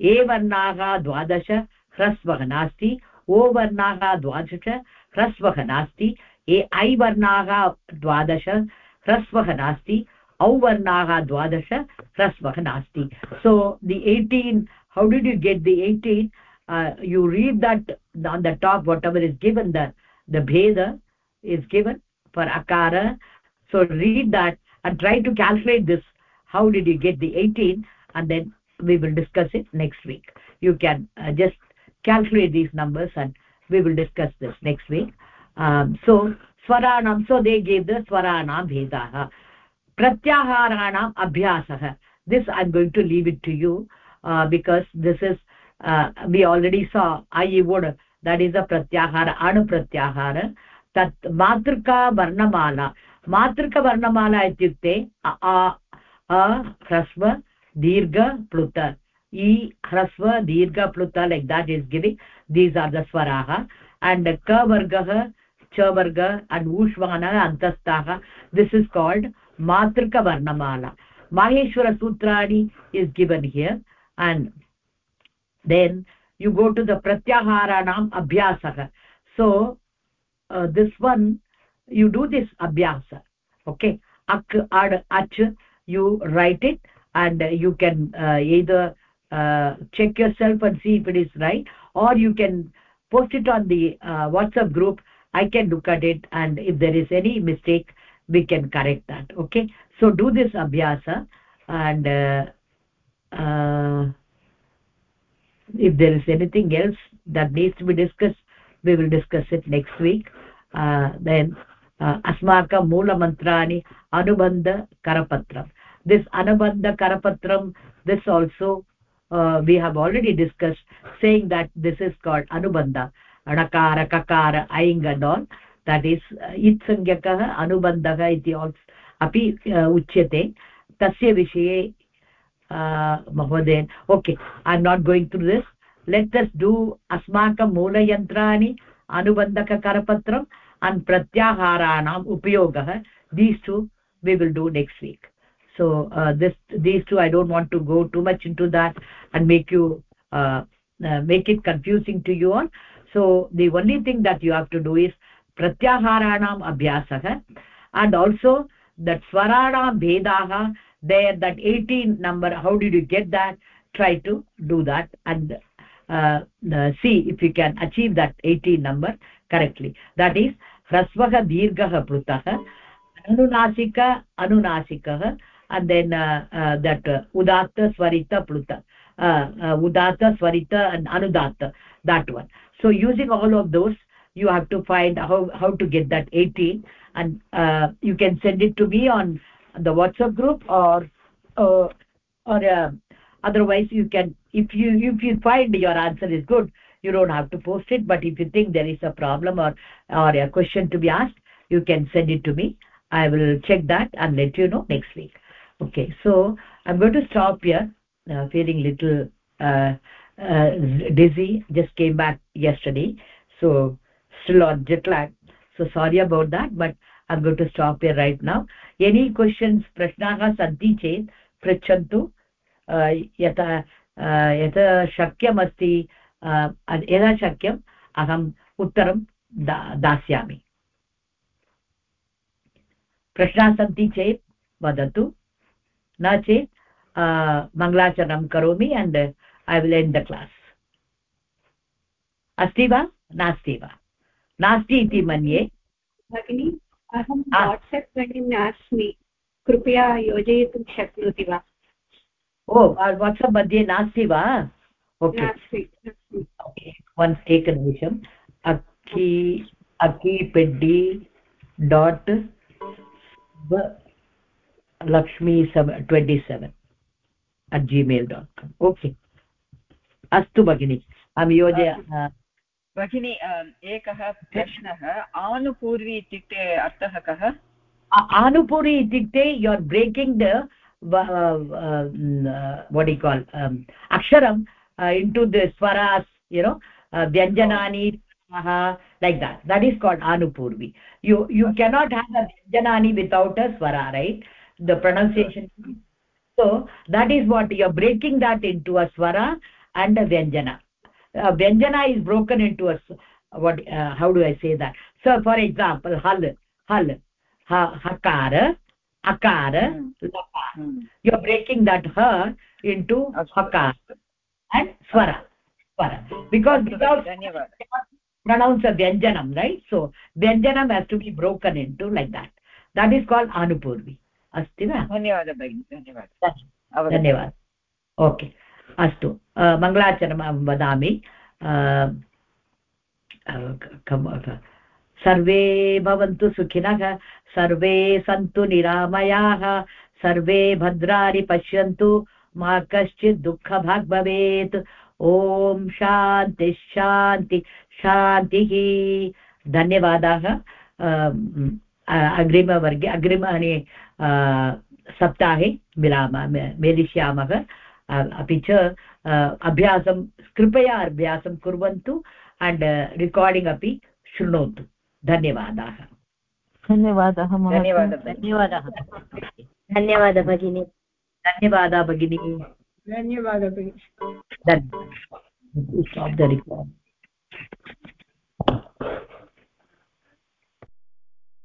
[SPEAKER 1] ए द्वादश ह्रस्वः नास्ति ओ द्वादश ह्रस्वः नास्ति ए ऐ द्वादश ह्रस्वः नास्ति औ वर्णाः द्वादश ह्रस्वः नास्ति so the eighteen how did you get the eighteen uh, you read that on the top whatever is given the the bheda is given for akara so read that and try to calculate this how did you get the 18 and then we will discuss it next week you can uh, just calculate these numbers and we will discuss this next week um, so swaranam so they gave the swaranam bhedah Pratyaharanam abhyasah this i'm going to leave it to you uh, because this is uh, we already saw would that is a pratyahara anu pratyahara tat matrika varnamala matrika varnamala ityukte a a hrasva dirgha pluta e hrasva dirgha pluta like that is giving these are the swaraha and ka vargah cha varga and ushvana antastha this is called matrika varnamala. Maheshwara sutrani is given here. And then you go to the pratyaharanam abhyasah so uh, this one you do this abhyasa. Okay? Ak ad ach you write it and you can uh, either uh, check yourself and see if it is right or you can post it on the uh, whatsapp group. I can look at it and if there is any mistake we can correct that okay so do this abhyasa and uh, uh, if there is anything else that needs to be discussed we will discuss it next week uh, then अस्माकं मूलमन्त्राणि अनुबन्ध करपत्रं this anubandha karapatram this also uh, we have already discussed saying that this is called anubandha anakara kakara aing and all That is इत्सङ्ख्यकः अनुबन्धः इति अपि उच्यते तस्य विषये महोदय okay I am not going through this let us do अस्माकं मूलयन्त्राणि अनुबन्धककरपत्रम् अण्ड् प्रत्याहाराणाम् उपयोगः these two we will do next week so this these two I don't want to go too much into that and make you make it confusing to you all. So the only thing that you have to do is प्रत्याहाराणाम् अभ्यासः and also that स्वराणां भेदाः they that eighteen number how did you get that try to do that and see if you can achieve that eighteen number correctly that is ह्रस्वः दीर्घः पृथः, अनुनासिक अनुनासिकः and then that उदात्त स्वरित प्लुत उदात्त, स्वरित अनुदात्त that one so using all of those you have to find how how to get that 18 and uh, you can send it to me on the whatsapp group or uh, or uh, otherwise you can if you if you find your answer is good you don't have to post it. But if you think there is a problem or or a question to be asked you can send it to me. I will check that and let you know next week. Okay so i'm going to stop here. Uh, feeling little uh, uh, dizzy. Just came back yesterday. So still on jet lag so sorry about that but i'm going to stop here right now any questions prashnaah santi chet pृच्छन्तु यथा यथा शक्यमस्ति यदा शक्यम् अहम् उत्तरं दा दास्यामि प्रश्नाः सन्ति चेत् वदतु न चेत् मङ्गलाचरणं करोमि and I will end the class अस्ति वा नास्ति वा नास्ति इति मन्ये।
[SPEAKER 10] भगिनी अहं वाट्सप् मध्ये नास्मि। कृपया योजयितुं शक्नोति वा?
[SPEAKER 1] ओ वाट्सप् मध्ये नास्ति वा? ओके। वन् एकनिमिषम् Akki Akkipeddi dot Lakshmi seven twenty seven at Gmail dot com okay. अस्तु भगिनि अहं योजय
[SPEAKER 7] भगिनी अं, एकः प्रश्नः आनुपूर्वी इत्युक्ते अर्थः कः?
[SPEAKER 1] आनुपूर्वी इत्युक्ते you are breaking the body call अक्षरम् into the swaras you know व्यञ्जनानि like that that is called आनुपूर्वी. You you cannot have a व्यञ्जनानि without a swara right the pronunciation so that is what you are breaking that into a swara and a vyanjana. uh, vyanjana is broken into a what uh, how do i say that so for example hal hal ha hakara akara lakara you are breaking that ha into hakara and swara because without
[SPEAKER 7] धन्यवादः
[SPEAKER 1] pronounce a vyanjanam right so vyanjanam has to be broken into like that that is called anupurvi अस्ति वा
[SPEAKER 7] धन्यवादः भगिनि धन्यवादः
[SPEAKER 1] धन्यवादः okay अस्तु मङ्गलाचरणं वदामि। सर्वे भवन्तु सुखिनः, सर्वे सन्तु निरामयाः, सर्वे भद्राणि पश्यन्तु, मा कश्चित् दुःखभाग् भवेत्। ॐ शान्ति शान्ति, शान्तिः। धन्यवादाः। अग्रिमवर्गे अग्रिमानि सप्ताहे मिलामः मेलिष्यामः। अपि च अभ्यासं कृपया अभ्यासं कुर्वन्तु अण्ड् रेकार्डिङ्ग् अपि शृणोतु. धन्यवादाः.
[SPEAKER 3] धन्यवादः
[SPEAKER 7] धन्यवादः.
[SPEAKER 2] धन्यवादः.
[SPEAKER 4] धन्यवादः भगिनी.
[SPEAKER 1] धन्यवादः भगिनी.
[SPEAKER 5] धन्यवादः भगिनि.
[SPEAKER 1] धन्यवादः.